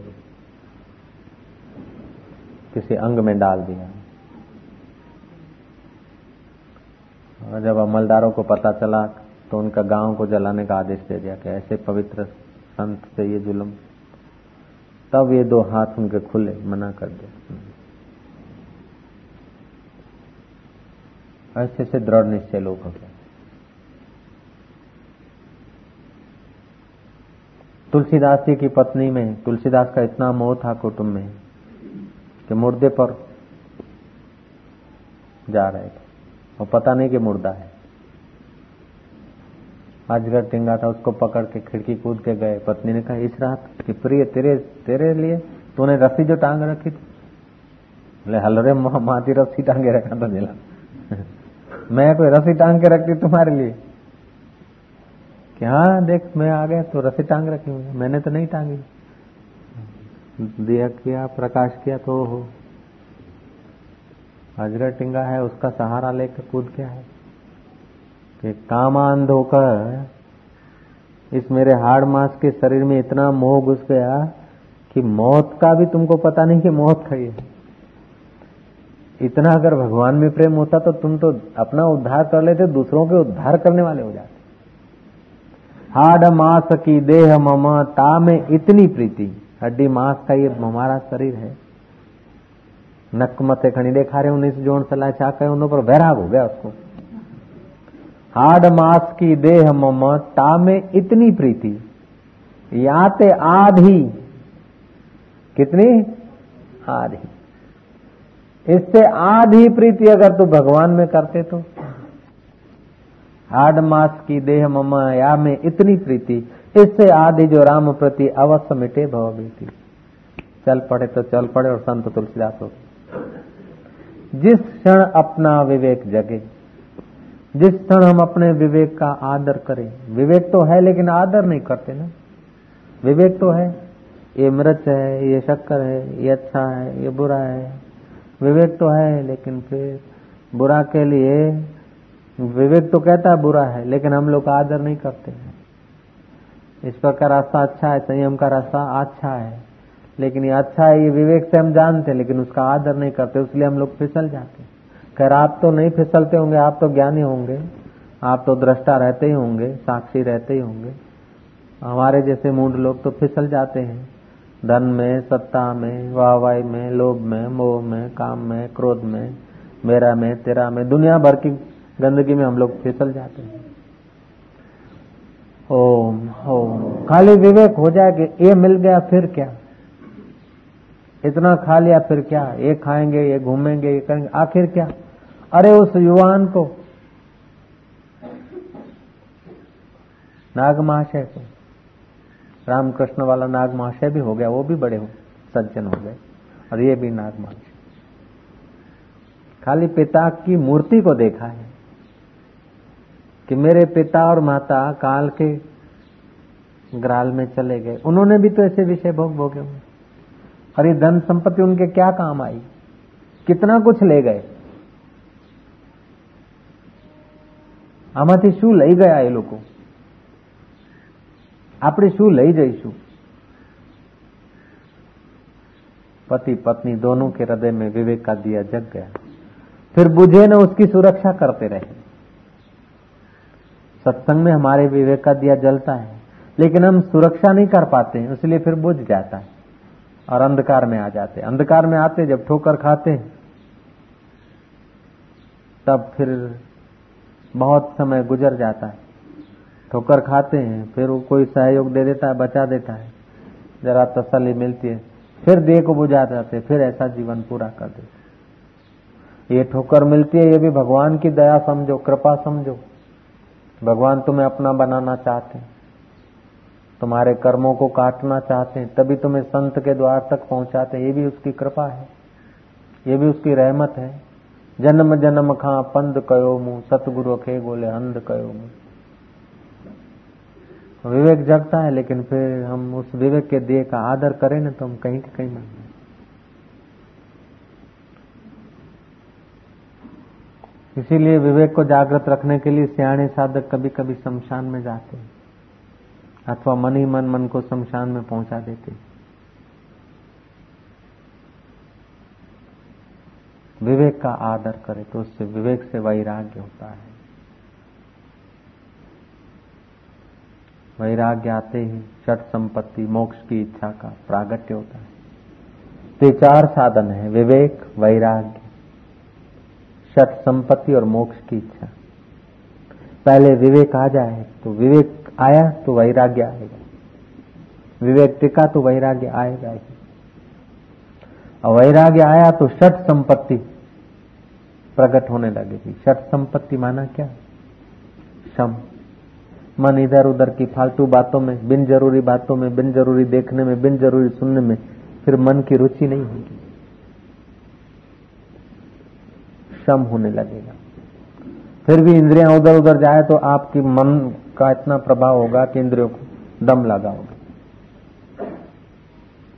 किसी अंग में डाल दिया। और जब अमलदारों को पता चला तो उनका गाँव को जलाने का आदेश दे दिया कि ऐसे पवित्र संत से ये जुलम। तब ये दो हाथ उनके खुले, मना कर दिया। ऐसे से दृढ़ निश्चय लोग हो गए। तुलसीदास जी की पत्नी में, तुलसीदास का इतना मोह था कुटुंब में कि मुर्दे पर जा रहे थे। और पता नहीं कि मुर्दा है। अजगर टिंगा था, उसको पकड़ के खिड़की कूद के गए। पत्नी ने कहा, इस रात कि प्रिय, तेरे तेरे लिए तूने रस्सी जो टांग रखी थी? बोले हलरे माती रस्सी टांगे रखा था मिला *laughs* मैं कोई रस्सी टांग के रखती तुम्हारे लिए? कि हाँ देख, मैं आ गया तो रस्सी टांग रखी हूँ। मैंने तो नहीं टांगी। दिया किया, प्रकाश किया तो हो। अजगर टिंगा है, उसका सहारा लेकर कूद गया है कि कामांध होकर इस मेरे हाड़ मांस के शरीर में इतना मोह घुस गया कि मौत का भी तुमको पता नहीं कि मौत खड़ी है। इतना अगर भगवान में प्रेम होता तो तुम तो अपना उद्धार कर लेते, दूसरों के उद्धार करने वाले हो जाते। हाड मास की देह ममता में इतनी प्रीति। हड्डी मांस का ये हमारा शरीर है। नक मथे खड़ी देखा रहे उन्नीस जोन सलाह चाह उन पर वैराग हो गया उसको। हाड मास की देह ममता में इतनी प्रीति। याते आधी। कितनी? आधी। इससे आधी प्रीति अगर तू भगवान में करते तो। हाड मास की देह मम या में इतनी प्रीति। इससे आधी जो राम प्रति अवश्य मिटे भव बीती चल पड़े तो चल पड़े और संत तुलसीदास हो जिस क्षण अपना विवेक जगे जिस क्षण हम अपने विवेक का आदर करें। विवेक तो है, लेकिन आदर नहीं करते ना। विवेक तो है, ये मिर्च है, ये शक्कर है, ये अच्छा है, ये बुरा है। विवेक तो है, लेकिन फिर बुरा के लिए विवेक तो कहता है बुरा है, लेकिन हम लोग आदर नहीं करते हैं। इस पर का रास्ता अच्छा है, संयम का रास्ता अच्छा है। लेकिन ये अच्छा है, ये विवेक से हम जानते हैं, लेकिन उसका आदर नहीं करते इसलिए हम लोग फिसल जाते खैर, आप तो नहीं फिसलते होंगे, आप तो ज्ञानी होंगे। आप तो दृष्टा रहते ही होंगे, साक्षी रहते ही होंगे। हमारे जैसे मूड लोग तो फिसल जाते हैं। धन में, सत्ता में, वाहवाही में, लोभ में, मोह में, काम में, क्रोध में, मेरा में, तेरा में, दुनिया भर की गंदगी में हम लोग फिसल जाते हैं। ओम ओम। खाली विवेक हो जाए कि ये मिल गया, फिर क्या? इतना खा लिया, फिर क्या? ये खाएँगे, ये घूमेंगे, ये करेंगे, आखिर क्या? अरे उस युवान को। नाग महाशय को। रामकृष्ण वाला नाग महाशय भी हो गया, वो भी बड़े हो, सज्जन हो गए, और ये भी नाग महाशय खाली पिता की मूर्ति को देखा है, कि मेरे पिता और माता काल के ग्राल में चले गए। उन्होंने भी तो ऐसे विषय भोग भोगे हुए और ये धन संपत्ति, उनके क्या काम आई? कितना कुछ ले गए। આમાંથી શું લઈ ગયા એ લોકો આપણે શું લઈ જઈશું पति पत्नी दोनों के हृदय में विवेक का दिया जग गया फिर बुझे न उसकी सुरक्षा करते रहे सत्संग में हमारे विवेक का दिया जलता है लेकिन हम सुरक्षा नहीं कर पाते हैं इसलिए फिर बुझ जाता है और अंधकार में आ जाते अंधकार में आते जब ठोकर खाते तब फिर बहुत समय गुजर जाता है। ठोकर खाते हैं, फिर वो कोई सहयोग दे देता है, बचा देता है। जरा तसली मिलती है, फिर देह को बुझा जाते फिर ऐसा जीवन पूरा कर देते ये ठोकर मिलती है, ये भी भगवान की दया समझो, कृपा समझो। भगवान तुम्हें अपना बनाना चाहते हैं। तुम्हारे कर्मों को काटना चाहते हैं, तभी तुम्हें संत के द्वार तक पहुंचाते हैं। ये भी उसकी कृपा है। ये भी उसकी रहमत है। जन्म जन्म खा पंध कयो मुँह सतगुरु खे बोले अंध कयो मुँह विवेक जगता है, लेकिन फिर हम उस विवेक के दिए का आदर करें ना तो हम कहीं के कहीं ना इसीलिए विवेक को जागृत रखने के लिए सियाणे साधक कभी कभी शमशान में जाते हैं, अथवा मन ही मन मन को शमशान में पहुँचा देते विवेक का आदर करे तो उससे विवेक से वैराग्य होता है। वैराग्य आते ही छठ संपत्ति, मोक्ष की इच्छा का प्रागट्य होता है। तो चार साधन है, विवेक, वैराग्य छठ संपत्ति और मोक्ष की इच्छा। पहले विवेक आ जाए तो विवेक आया तो वैराग्य आएगा। विवेक टिका तो वैराग्य आएगा ही। और वैराग्य आया तो षट संपत्ति प्रकट होने लगेगी षट संपत्ति माना क्या? शम। मन इधर उधर की फालतू बातों में बिन ज़रूरी बातों में बिन ज़रूरी देखने में बिन ज़रूरी सुनने में, फिर मन की रुचि नहीं होगी। शम होने लगेगा। फिर भी इंद्रियाँ उधर उधर जाए तो आपकी मन का इतना प्रभाव होगा कि इंद्रियों को दम लगा होगा।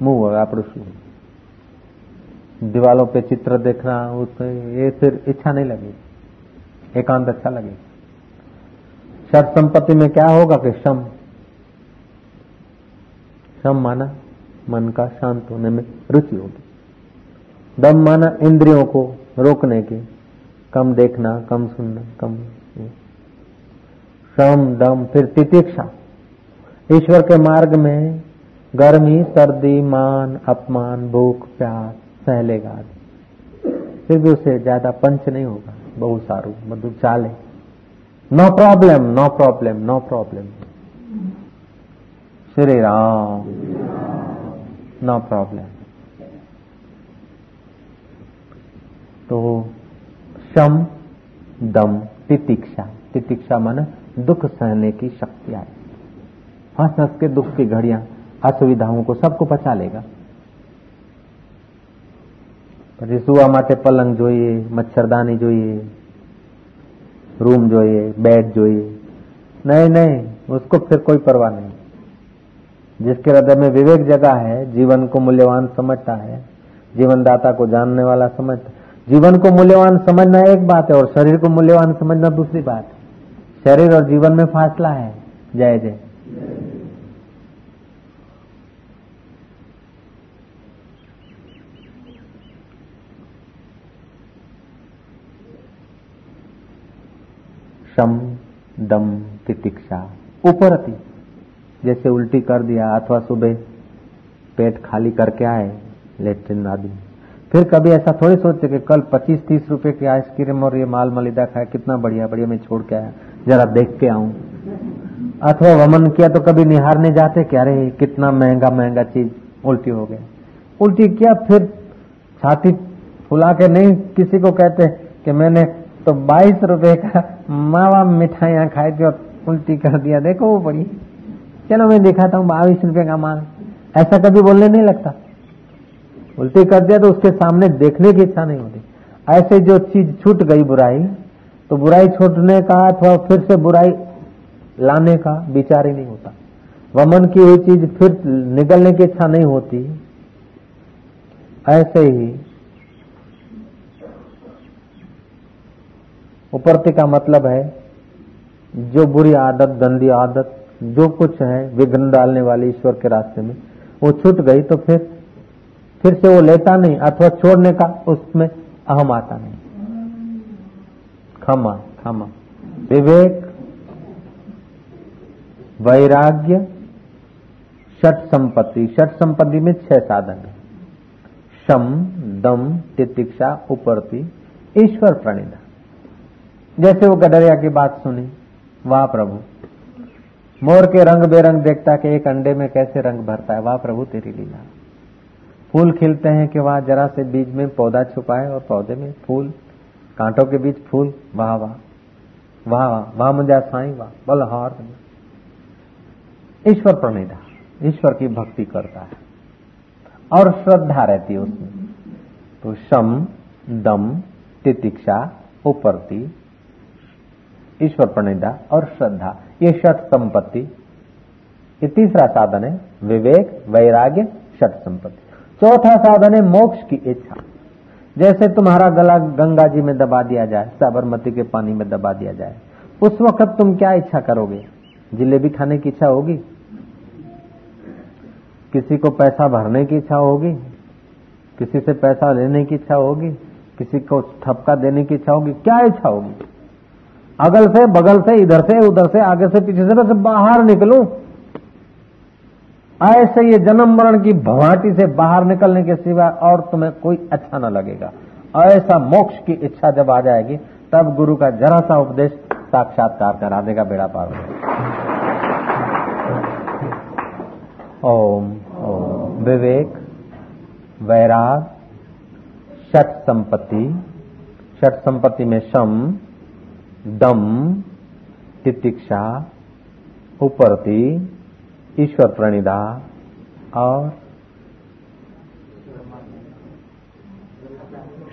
होगा, आप दीवालों पे चित्र देखना उसमें ये फिर इच्छा नहीं लगेगी एकांत अच्छा लगेगा सत संपत्ति में क्या होगा कि शम? शम माना मन का शांत होने में रुचि होगी। दम माना इंद्रियों को रोकने के, कम देखना, कम सुनना, कम श्रम दम, फिर तितिक्षा। ईश्वर के मार्ग में गर्मी, सर्दी, मान, अपमान, भूख, प्यास सहलेगा फिर भी उसे ज़्यादा पंच नहीं होगा। बहुत सारू मधु चाले। No problem no problem no problem Shri Ram. No problem तो शम, दम, तितिक्षा। तितिक्षा मन दुख सहने की शक्ति आए। हंस हंस के दुख की घड़ियाँ असुविधाओं को सबको पचा लेगा। પછી સુવા માટે પલંગ જોઈએ મચ્છરદાની જોઈએ रूम જોઈએ बेड જોઈએ नहीं नहीं उसको फिर कोई परवाह नहीं जिसके हृदय में विवेक जगह है जीवन को मूल्यवान समझता है जीवन दाता को जानने वाला समझता जीवन को मूल्यवान समझना एक बात है और शरीर को मूल्यवान समझना दूसरी बात है शरीर और जीवन में फासला है जय जय शम दम तितिक्षा। उपरती जैसे उल्टी कर दिया अथवा सुबह पेट खाली करके आए, लेट्रिन आदि। फिर कभी ऐसा थोड़ी सोचते कि कल 25-30 रुपए की आइसक्रीम और ये माल मलिदा खाया कितना बढ़िया बढ़िया मैं छोड़ के आया। जरा देख के आऊँ। अथवा वमन किया तो कभी निहारने जाते कि अरे, कितना महँगा महँगा चीज़, उल्टी हो गया। उल्टी किया, फिर छाती फुला के नहीं किसी को कहते कि मैंने तो बाईस रुपए का मावा मिठाइयाँ खाई थी और उल्टी कर दिया। देखो वो बड़ी। चलो मैं दिखाता हूँ, बाईस रुपए का माल। ऐसा कभी बोलने नहीं लगता। उल्टी कर दिया तो उसके सामने देखने की इच्छा नहीं होती। ऐसे जो चीज़ छूट गई बुराई तो बुराई छूटने का अथवा फिर से बुराई लाने का विचार ही नहीं होता। वमन की हुई चीज़ फिर निकलने की इच्छा नहीं होती। ऐसे ही उपरति का मतलब है, जो बुरी आदत, गंदी आदत, जो कुछ है, विघ्न डालने वाली ईश्वर के रास्ते में, वो छूट गई तो फिर फिर से वो लेता नहीं, अथवा छोड़ने का उसमें अहम आता नहीं। खमा खमा। विवेक, वैराग्य, षट संपत्ति। षट संपत्ति में छह साधन है। शम, दम, तितिक्षा, उपरति, ईश्वर प्रणिधा। जैसे वो गडरिया की बात सुनी, वाह प्रभु। मोर के रंग बेरंग देखता कि एक अंडे में कैसे रंग भरता है, वाह प्रभु तेरी लीला। फूल खिलते हैं कि वहाँ, जरा से बीज में पौधा छुपाए और पौधे में फूल, कांटों के बीच फूल, वाह वाह। वाह वाह वाह मुझा साई, वाह बल हार ईश्वर प्रणिधा ईश्वर की भक्ति करता है और श्रद्धा रहती है उसमें। तो शम, दम, तितिक्षा, उपरती ईश्वर प्रणिधा और श्रद्धा, ये शत संपत्ति। ये तीसरा साधन है, विवेक, वैराग्य, शत संपत्ति। चौथा साधन है, मोक्ष की इच्छा। जैसे तुम्हारा गला गंगा जी में दबा दिया जाए, साबरमती के पानी में दबा दिया जाए, उस वक्त तुम क्या इच्छा करोगे? जिलेबी खाने की इच्छा होगी? किसी को पैसा भरने की इच्छा होगी? किसी से पैसा लेने की इच्छा होगी? किसी को ठपका देने की इच्छा होगी? क्या इच्छा होगी? अगल से, बगल से, इधर से, उधर से, आगे से, पीछे से, बस बाहर निकलू। ऐसे ये जन्म मरण की भवाटी से बाहर निकलने के सिवा और तुम्हें कोई अच्छा न लगेगा। ऐसा मोक्ष की इच्छा जब आ जाएगी, तब गुरु का जरा सा उपदेश साक्षात्कार करा देगा बेड़ा पार ओम। विवेक, वैराग, षट संपत्ति। षट संपत्ति में शम दम, तितिक्षा, उपरति ईश्वर प्रणिदा और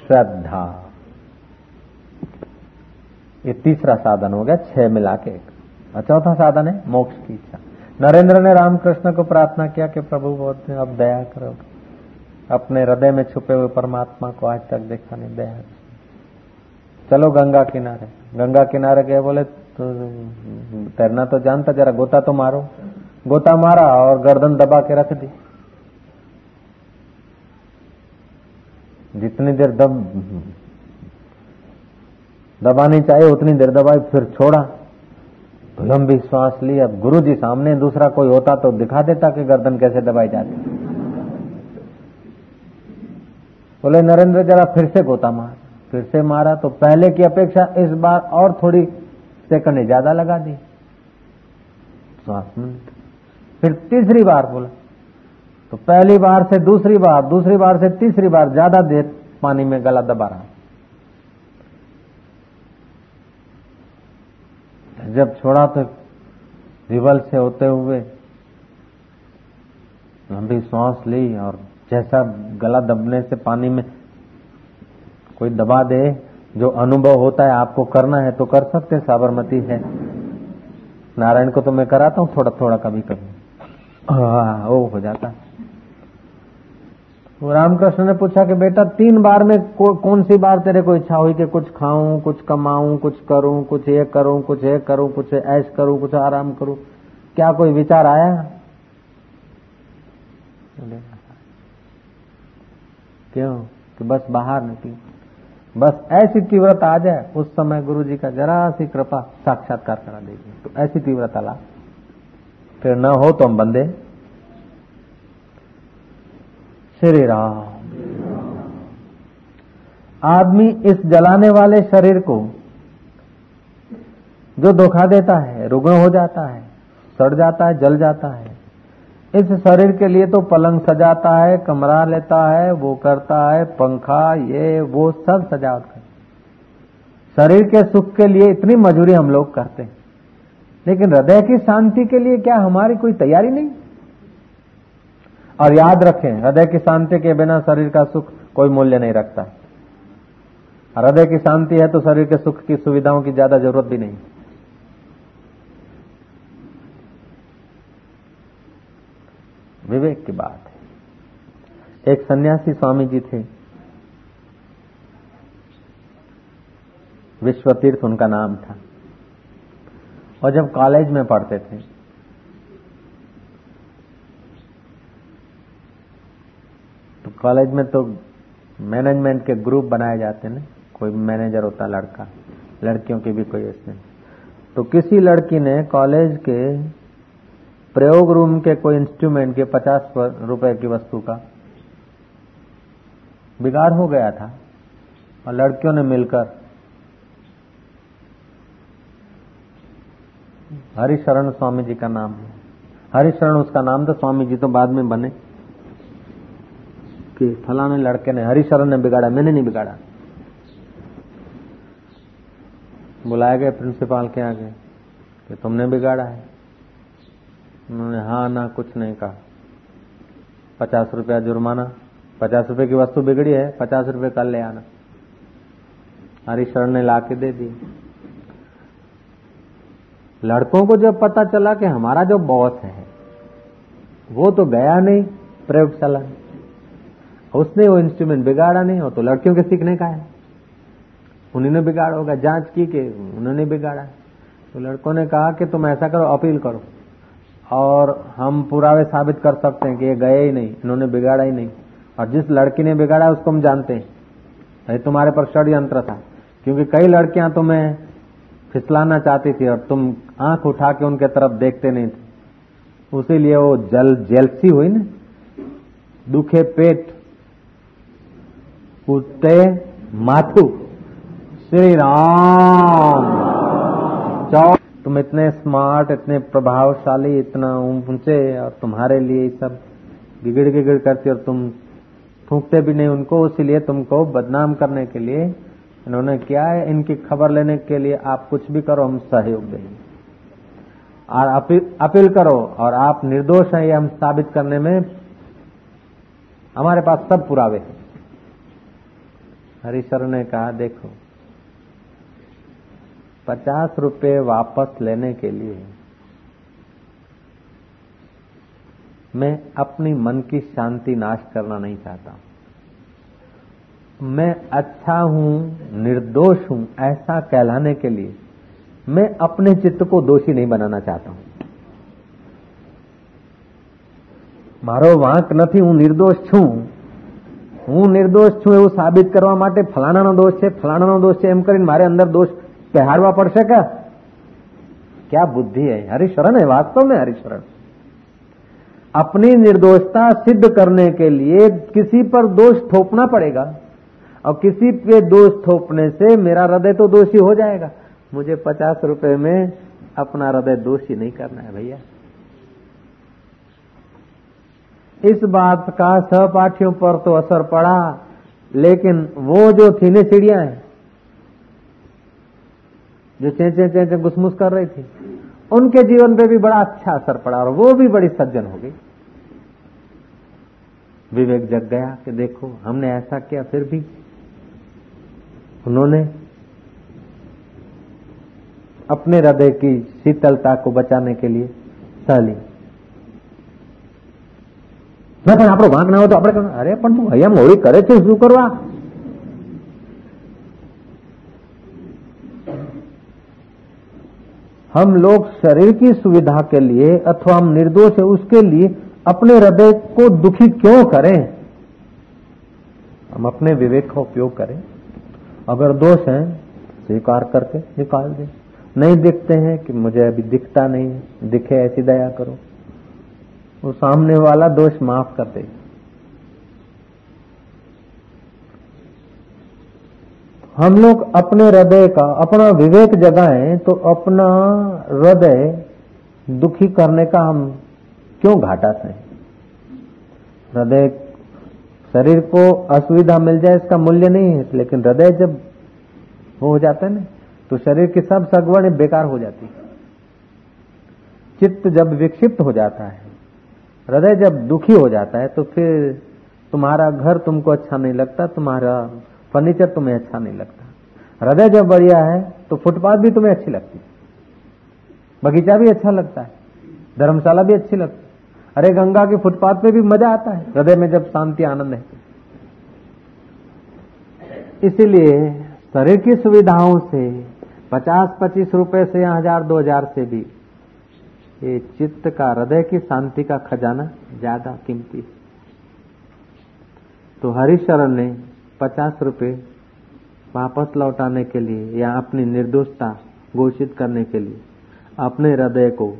श्रद्धा। ये तीसरा साधन हो गया, छह मिला के एक। और चौथा साधन है, मोक्ष की इच्छा। नरेंद्र ने रामकृष्ण को प्रार्थना किया कि प्रभु बहुत अब दया करो। अपने हृदय में छुपे हुए परमात्मा को आज तक देखा नहीं, दया चलो गंगा किनारे। गंगा किनारे गए बोले तो तैरना तो जानता, जरा गोता तो मारो। गोता मारा और गर्दन दबा के रख दी। जितनी देर दब, दबानी चाहिए, उतनी देर दबाई, फिर छोड़ा। लंबी श्वास ली। अब गुरु जी सामने, दूसरा कोई होता तो दिखा देता कि गर्दन कैसे दबाई जाती। बोले, नरेंद्र, जरा फिर से गोता मार। फिर से मारा तो पहले की अपेक्षा इस बार और थोड़ी सेकंड ज़्यादा लगा दी। श्वास फिर तीसरी बार बोला तो पहली बार से दूसरी बार दूसरी बार से तीसरी बार ज़्यादा देर पानी में गला दबा रहा। जब छोड़ा तो रिवल से होते हुए लंबी सांस ली और जैसा गला दबने से पानी में कोई दबा दे जो अनुभव होता है आपको करना है तो कर सकते हैं साबरमती है। नारायण को तो मैं कराता हूँ थोड़ा थोड़ा कभी कभी। वो हो जाता तो रामकृष्ण ने पूछा कि बेटा तीन बार में को, कौन सी बार तेरे को इच्छा हुई कि कुछ खाऊं कुछ कमाऊं कुछ करूँ कुछ ये करूँ कुछ ये करूँ कुछ ऐश करूँ कुछ आराम करूँ? क्या कोई विचार आया? क्यों? कि बस बाहर निकली। बस ऐसी तीव्रता आ जाए, उस समय गुरु जी का जरा सी कृपा साक्षात्कार करा देगी तो ऐसी तीव्रता ला। फिर न हो तो हम बंदे। श्री राम। आदमी इस जलाने वाले शरीर को जो धोखा देता है, रुग्ण हो जाता है, सड़ जाता है, जल जाता है इस शरीर के लिए तो पलंग सजाता है, कमरा लेता है, वो करता है, पंखा, ये, वो सब सजावट कर शरीर के सुख के लिए इतनी मजूरी हम लोग करते हैं। लेकिन हृदय की शांति के लिए क्या हमारी कोई तैयारी नहीं? और याद रखें, हृदय की शांति के बिना शरीर का सुख कोई मूल्य नहीं रखता। हृदय की शांति है तो शरीर के सुख की सुविधाओं की ज़्यादा ज़रूरत भी नहीं। विवेक की बात है। एक सन्यासी स्वामी जी थे। विश्व तीर्थ उनका नाम था। और जब कॉलेज में पढ़ते थे तो कॉलेज में तो मैनेजमेंट के ग्रुप बनाए जाते ना। कोई मैनेजर होता, लड़का। लड़कियों के भी कोई ऐसे। तो किसी लड़की ने कॉलेज के प्रयोग रूम के कोई इंस्ट्रूमेंट के पचास रुपए की वस्तु का बिगाड़ हो गया था और लड़कियों ने मिलकर हरिशरण स्वामी जी का नाम है हरिशरण, उसका नाम था स्वामी जी तो बाद में बने कि फलाने लड़के ने हरिशरण ने बिगाड़ा, मैंने नहीं बिगाड़ा। बुलाए गए प्रिंसिपाल के आगे कि तुमने बिगाड़ा है। उन्होंने हाँ ना, कुछ नहीं कहा। पचास रुपया जुर्माना, पचास रुपए की वस्तु बिगड़ी है, पचास रुपए कल ले आना। हरिशरण ने ला के दे दी। लड़कों को जब पता चला कि हमारा जो बॉस है, वो तो गया नहीं, प्रयोगशाला उसने वो इंस्ट्रूमेंट बिगाड़ा नहीं हो तो लड़कियों के सीखने का है। उन्होंने बिगाड़ा होगा, जाँच की कि उन्होंने बिगाड़ा। तो लड़कों ने कहा कि, तुम ऐसा करो, अपील करो। और हम पुरावे साबित कर सकते हैं कि ये गए ही नहीं, इन्होंने बिगाड़ा ही नहीं। और जिस लड़की ने बिगाड़ा, उसको हम जानते हैं। ये तुम्हारे पर षड्यंत्र था। क्योंकि कई लड़कियाँ तुम्हें फिसलाना चाहती थी और तुम आँख उठा के उनके तरफ़ देखते नहीं थे। उसीलिए वो जल, जेलसी हुई ना? दुखे पेट, कुत्ते, माथू। श्री राम। तुम इतने स्मार्ट इतने प्रभावशाली इतना ऊँचे और तुम्हारे लिए सब गिगड़ गिगड़ करती और तुम थूकते भी नहीं उनको इसीलिए तुमको बदनाम करने के लिए इन्होंने क्या है। इनकी खबर लेने के लिए आप कुछ भी करो हम सहयोग देंगे। और अपील, अपील करो और आप निर्दोष हैं ये हम साबित करने में हमारे पास सब पुरावे हैं। हरिशर ने कहा देखो पचास रुपए वापस लेने के लिए मैं अपनी मन की शांति नाश करना नहीं चाहता मैं अच्छा हूं निर्दोष हूं ऐसा कहलाने के लिए मैं अपने चित्त को दोषी नहीं बनाना चाहता हूं મારો વાંક નથી હું નિર્દોષ છું હું નિર્દોષ છું એવું સાબિત કરવા માટે ફલાણાનો દોષ છે ફલાણાનો દોષ છે એમ કરીને મારે અંદર દોષ पहाड़वा पड़ सका क्या बुद्धि है? हरिशरण है, वास्तव में हरिशरण। अपनी निर्दोषता सिद्ध करने के लिए किसी पर दोष थोपना पड़ेगा। और किसी पे दोष थोपने से मेरा हृदय तो दोषी हो जाएगा। मुझे पचास रुपए में अपना हृदय दोषी नहीं करना है भैया। इस बात का सहपाठियों पर तो असर पड़ा, लेकिन वो जो थीने चिड़िया है जो चेचे चेचे घुसमुस कर रही थी उनके जीवन पे भी बड़ा अच्छा असर पड़ा और वो भी बड़ी सज्जन हो गई विवेक जग गया कि देखो हमने ऐसा किया फिर भी उन्होंने अपने हृदय की शीतलता को बचाने के लिए सह ली ના પણ આપણો વાંક ના હોય તો આપણે અરે પણ તું અહીંયા હોળી કરે છે શું કરવા हम लोग शरीर की सुविधा के लिए अथवा हम निर्दोष है, उसके लिए अपने हृदय को दुखी क्यों करें? हम अपने विवेक का उपयोग करें। अगर दोष है, स्वीकार करके निकाल दें। नहीं दिखते हैं कि मुझे अभी दिखता नहीं, दिखे ऐसी दया करो। वो सामने वाला दोष माफ़ कर दे। हम लोग अपने हृदय का, अपना विवेक जगाएँ तो अपना हृदय दुखी करने का हम क्यों घाटा से हृदय, शरीर को असुविधा मिल जाए, इसका मूल्य नहीं है, लेकिन हृदय जब वो हो जाता है ना तो शरीर की सब सगवड़ बेकार हो जाती है। चित्त जब विक्षिप्त हो जाता है, हृदय जब दुखी हो जाता है तो फिर तुम्हारा घर तुमको अच्छा नहीं लगता, तुम्हारा फर्नीचर तुम्हें अच्छा नहीं लगता। हृदय जब बढ़िया है तो फुटपाथ भी तुम्हें अच्छी लगती बगीचा भी अच्छा लगता है, धर्मशाला भी अच्छी लगती अरे, गंगा के फुटपाथ पे भी मज़ा आता है, हृदय में जब शांति, आनंद है। इसीलिए शरीर की सुविधाओं से पचास पच्चीस रुपए से या हज़ार, दो हज़ार से भी, ये चित्त का, हृदय की शांति का खजाना ज़्यादा कीमती है। तो हरिशरण ने पचास रुपए वापस लौटाने के लिए या अपनी निर्दोषता घोषित करने के लिए अपने हृदय को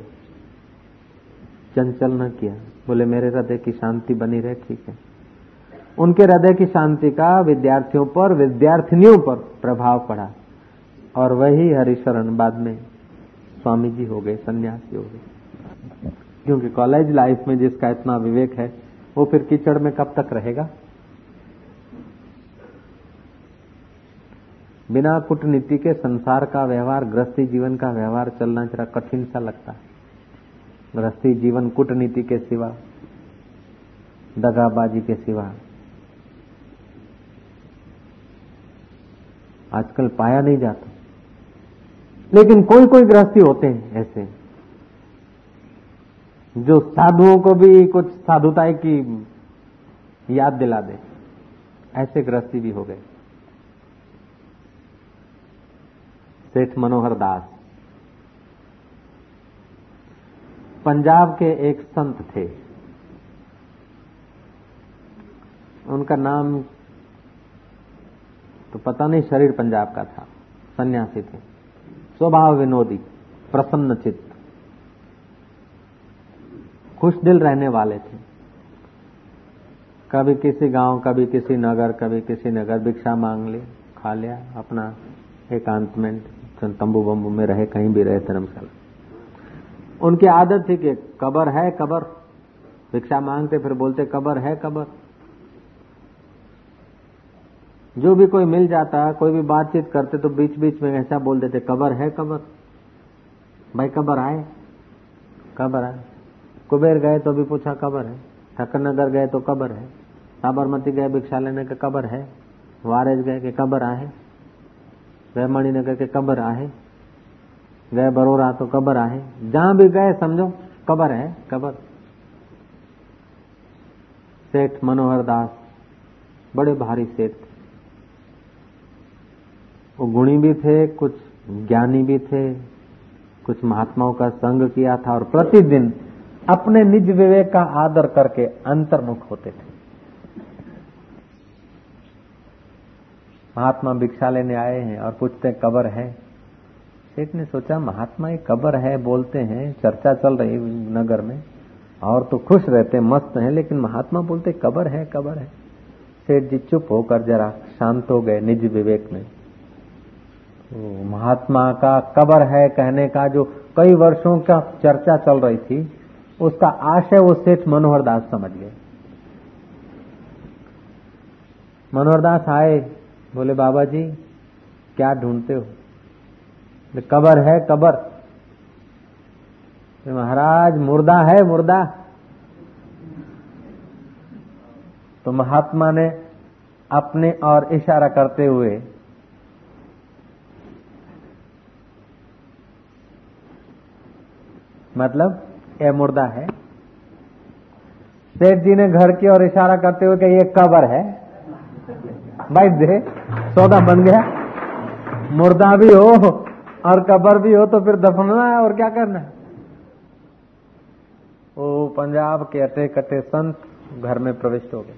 चंचल न किया। बोले, मेरे हृदय की शांति बनी रहे, ठीक है। उनके हृदय की शांति का विद्यार्थियों पर, विद्यार्थिनियों पर प्रभाव पड़ा और वही हरिशरण बाद में स्वामी जी हो गए, सन्यासी हो गए। क्योंकि कॉलेज लाइफ में जिसका इतना विवेक है, वो फिर कीचड़ में कब तक रहेगा? बिना कूटनीति के संसार का व्यवहार, गृहस्थी जीवन का व्यवहार चलना जरा कठिन सा लगता है। गृहस्थी जीवन कूटनीति के सिवा, दगाबाजी के सिवा। आजकल पाया नहीं जाता। लेकिन कोई कोई गृहस्थी होते हैं ऐसे। जो साधुओं को भी कुछ साधुताई की याद दिला दे, ऐसे गृहस्थी भी हो गए। सेठ मनोहर दास। पंजाब के एक संत थे। उनका नाम तो पता नहीं, शरीर पंजाब का था। सन्यासी थे। स्वभाव विनोदी, प्रसन्न चित्त। खुश दिल रहने वाले थे। कभी किसी गाँव, कभी किसी नगर, कभी किसी नगर भिक्षा मांग ली, खा लिया अपना एकांत में तंबू बम्बू में रहे, कहीं भी रहे धर्मशाला। उनकी आदत थी कि कबर है कबर। भिक्षा मांगते, फिर बोलते, कबर है कबर। जो भी कोई मिल जाता, कोई भी बातचीत करते तो बीच बीच में ऐसा बोल देते, कबर है कबर। भाई, कबर आए। कबर आए। कुबेर गए तो भी पूछा, कबर है? ठक्कर नगर गए तो कबर है। साबरमती गए, भिक्षा लेने के कबर है? वारेज गए के कबर आहे गए मणिनगर के कबर आहे। गए बरोरा तो कबर आहे। जहाँ भी गए, समझो, कबर है, कबर। सेठ मनोहर दास, बड़े भारी सेठ थे। वो गुणी भी थे, कुछ ज्ञानी भी थे, कुछ महात्माओं का संग किया था और प्रतिदिन अपने निज विवेक का आदर करके अंतर्मुख होते थे। महात्मा भिक्षा लेने आए हैं और पूछते कबर है? सेठ ने सोचा, महात्मा ये कबर है बोलते हैं, चर्चा चल रही नगर में। और तो खुश रहते मस्त हैं, लेकिन महात्मा बोलते कबर है कबर है। सेठ जी चुप होकर जरा शांत हो गए निज विवेक में। तो महात्मा का कबर है कहने का जो कई वर्षों का चर्चा चल रही थी, उसका आशय वो सेठ मनोहर दास समझ गए। मनोहर दास आए बोले बाबा जी क्या ढूंढते हो? कबर है, कबर। महाराज, मुर्दा है, मुर्दा। तो महात्मा ने अपने और इशारा करते हुए मतलब ये मुर्दा है। सेठ जी ने घर की ओर इशारा करते हुए कि ये कबर है। भाई दे सौदा बन गया। मुर्दा भी हो और कबर भी हो तो फिर दफनना है और क्या करना है? वो पंजाब के अटे कटे संत घर में प्रविष्ट हो गए।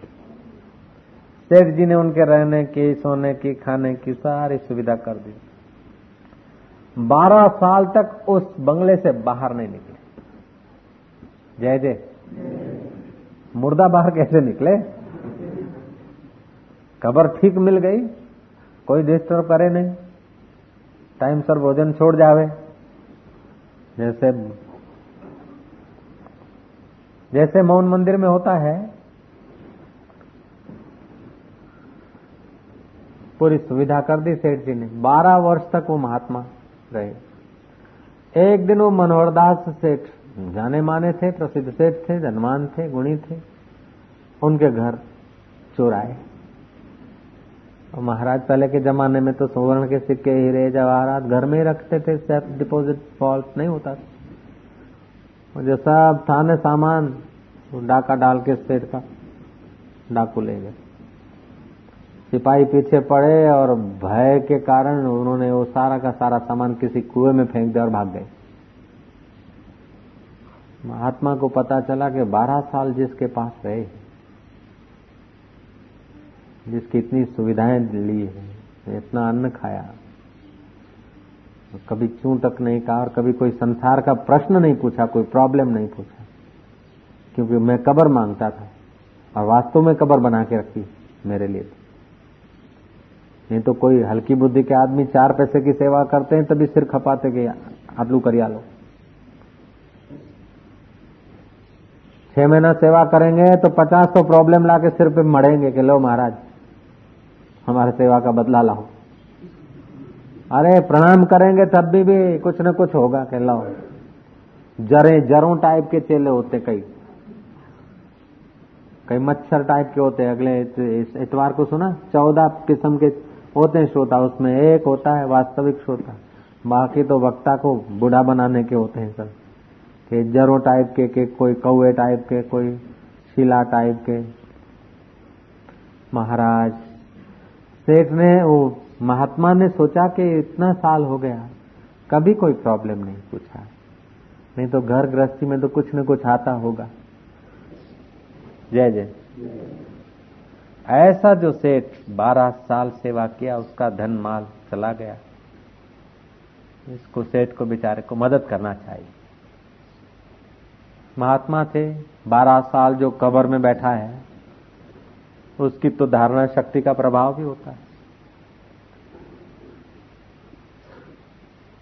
सेठ जी ने उनके रहने की, सोने की, खाने की सारी सुविधा कर दी। बारह साल तक उस बंगले से बाहर नहीं निकले। जय जय। मुर्दा बाहर कैसे निकले? कबर ठीक मिल गई, कोई डिस्टर्ब करे नहीं। टाइम सर भोजन छोड़ जावे। जैसे जैसे मौन मंदिर में होता है, पूरी सुविधा कर दी सेठ जी ने। बारह वर्ष तक वो महात्मा रहे। एक दिन वो मनोहरदास सेठ, जाने माने थे, प्रसिद्ध सेठ थे धनवान थे, गुणी थे, उनके घर चोर आए। और महाराज पहले के जमाने में तो सुवर्ण के सिक्के हीरे जवाहरात घर में ही रखते थे सेफ़ डिपॉजिट फॉल्ट नहीं होता था। जो सब था सामान डाका डाल के सेठ का डाकू ले गए। सिपाही पीछे पड़े और भय के कारण उन्होंने वो सारा का सारा सामान किसी कुएँ में फेंक दिया और भाग गए। महात्मा को पता चला कि बारह साल जिसके पास रहे। जिसकी इतनी सुविधाएँ ली है, इतना अन्न खाया। कभी क्यों तक नहीं कहा और कभी कोई संसार का प्रश्न नहीं पूछा, कोई प्रॉब्लम नहीं पूछा। क्योंकि मैं कबर माँगता था और वास्तव में कबर बना के रखी मेरे लिए नहीं तो कोई हल्की बुद्धि के आदमी चार पैसे की सेवा करते हैं, तभी सिर खपाते कि आलू करिया लो। छह महीना सेवा करेंगे तो पचास तो प्रॉब्लम लाके सिर पे मड़ेंगे कि लो महाराज हमारे सेवा का बदला लाओ। अरे प्रणाम करेंगे तब भी भी कुछ न कुछ होगा कि लाओ। जरे जरों टाइप के चेले होते कई। कई मच्छर टाइप के होते अगले इतवार को सुना? चौदह किस्म के होते हैं श्रोता उसमें एक होता है वास्तविक श्रोता। बाकी तो वक्ता को बूढ़ा बनाने के होते हैं सर के जरो टाइप के, के कोई कौए टाइप के कोई शिला टाइप के। महाराज सेठ ने, वो महात्मा ने सोचा कि इतना साल हो गया, कभी कोई प्रॉब्लम नहीं पूछा। नहीं तो घर गृहस्थी में तो कुछ न कुछ आता होगा। जय जय। ऐसा जो सेठ बारह साल सेवा किया, उसका धन माल चला गया। इसको सेठ को बेचारे को मदद करना चाहिए। महात्मा थे, बारह साल जो कबर में बैठा है उसकी तो धारणा शक्ति का प्रभाव भी होता है।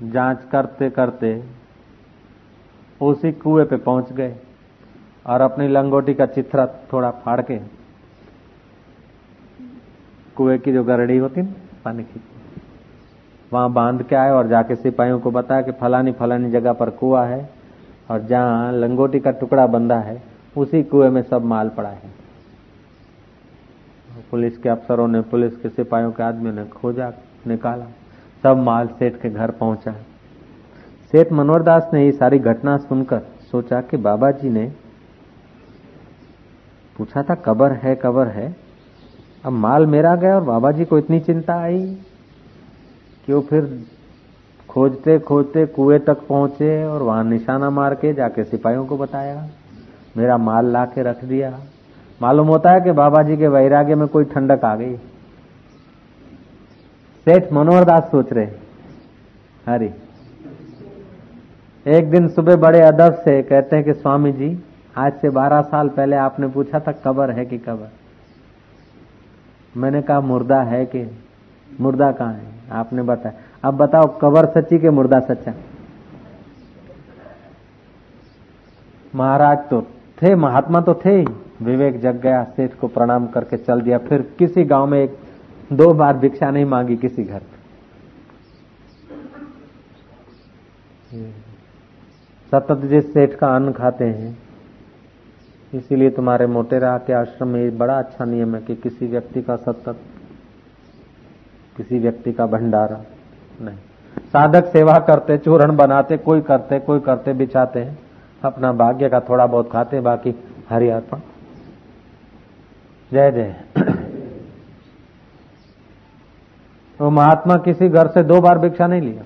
जाँच करते करते उसी कुएँ पे पहुँच गए और अपनी लंगोटी का चित्रा थोड़ा फाड़ के कुएँ की जो गरड़ी होती ना, पानी की, वहाँ बाँध के आए और जाके सिपाहियों को बताया कि फलानी फलानी जगह पर कुआ है और जहाँ लंगोटी का टुकड़ा बंधा है, उसी कुएँ में सब माल पड़ा है। पुलिस के अफसरों ने, पुलिस के सिपाहियों के आदमियों ने खोजा, निकाला। सब माल सेठ के घर पहुँचा। सेठ मनोहर दास ने ये सारी घटना सुनकर सोचा कि बाबा जी ने पूछा था, कबर है कबर है? अब माल मेरा गया और बाबा जी को इतनी चिंता आई कि वो फिर खोजते खोजते, कुएँ तक पहुँचे और वहाँ निशाना मार के जाके सिपाहियों को बताया। मेरा माल ला के रख दिया। मालूम होता है कि बाबा जी के वैराग्य में कोई ठंडक आ गई। सेठ मनोहर दास सोच रहे हरी। एक दिन सुबह बड़े अदब से कहते हैं कि स्वामी जी, आज से बारह साल पहले आपने पूछा था कबर है कि कबर। मैंने कहा, मुर्दा है कि मुर्दा कहाँ है? आपने बताया। अब बताओ, कबर सच्ची के मुर्दा सच्चा? महाराज तो थे, महात्मा तो थे ही। विवेक जग गया, सेठ को प्रणाम करके चल दिया। फिर किसी गाँव में एक, दो बार भिक्षा नहीं मांगी किसी घर पर सतत जिस सेठ का अन्न खाते हैं, इसीलिए तुम्हारे मोटेरा के आश्रम में बड़ा अच्छा नियम है कि किसी व्यक्ति का सतत, किसी व्यक्ति का भंडारा नहीं। साधक सेवा करते चूरण बनाते, कोई करते कोई करते, बिछाते हैं। अपना भाग्य का थोड़ा बहुत खाते बाकी हरि अर्पण। जय जय वो महात्मा किसी घर से दो बार भिक्षा नहीं लिया।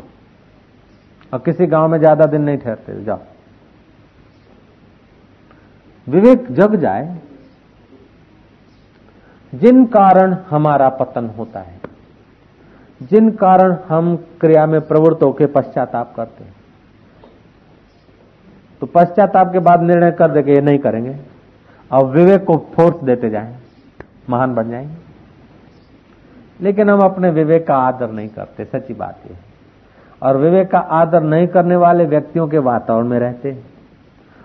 और किसी गाँव में ज़्यादा दिन नहीं ठहरते, जाओ। विवेक जग जाए, जिन कारण हमारा पतन होता है, जिन कारण हम क्रिया में प्रवृत्त होकर पश्चाताप करते हैं तो पश्चाताप के बाद निर्णय कर देंगे ये नहीं करेंगे, और विवेक को फोर्स देते जाएँ। महान बन जाएँगे। लेकिन हम अपने विवेक का आदर नहीं करते, सच्ची बात यह और विवेक का आदर नहीं करने वाले व्यक्तियों के वातावरण में रहते हैं।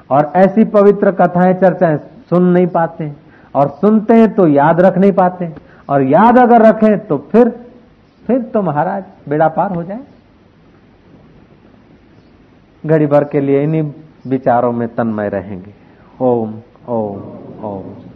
और ऐसी पवित्र कथाएँ, चर्चाएँ सुन नहीं पाते और सुनते हैं तो याद रख नहीं पाते और याद अगर रखें तो फिर फिर तो महाराज बेड़ा पार हो जाए। घड़ी भर के लिए इन्हीं विचारों में तन्मय रहेंगे। ओम ओम ओम।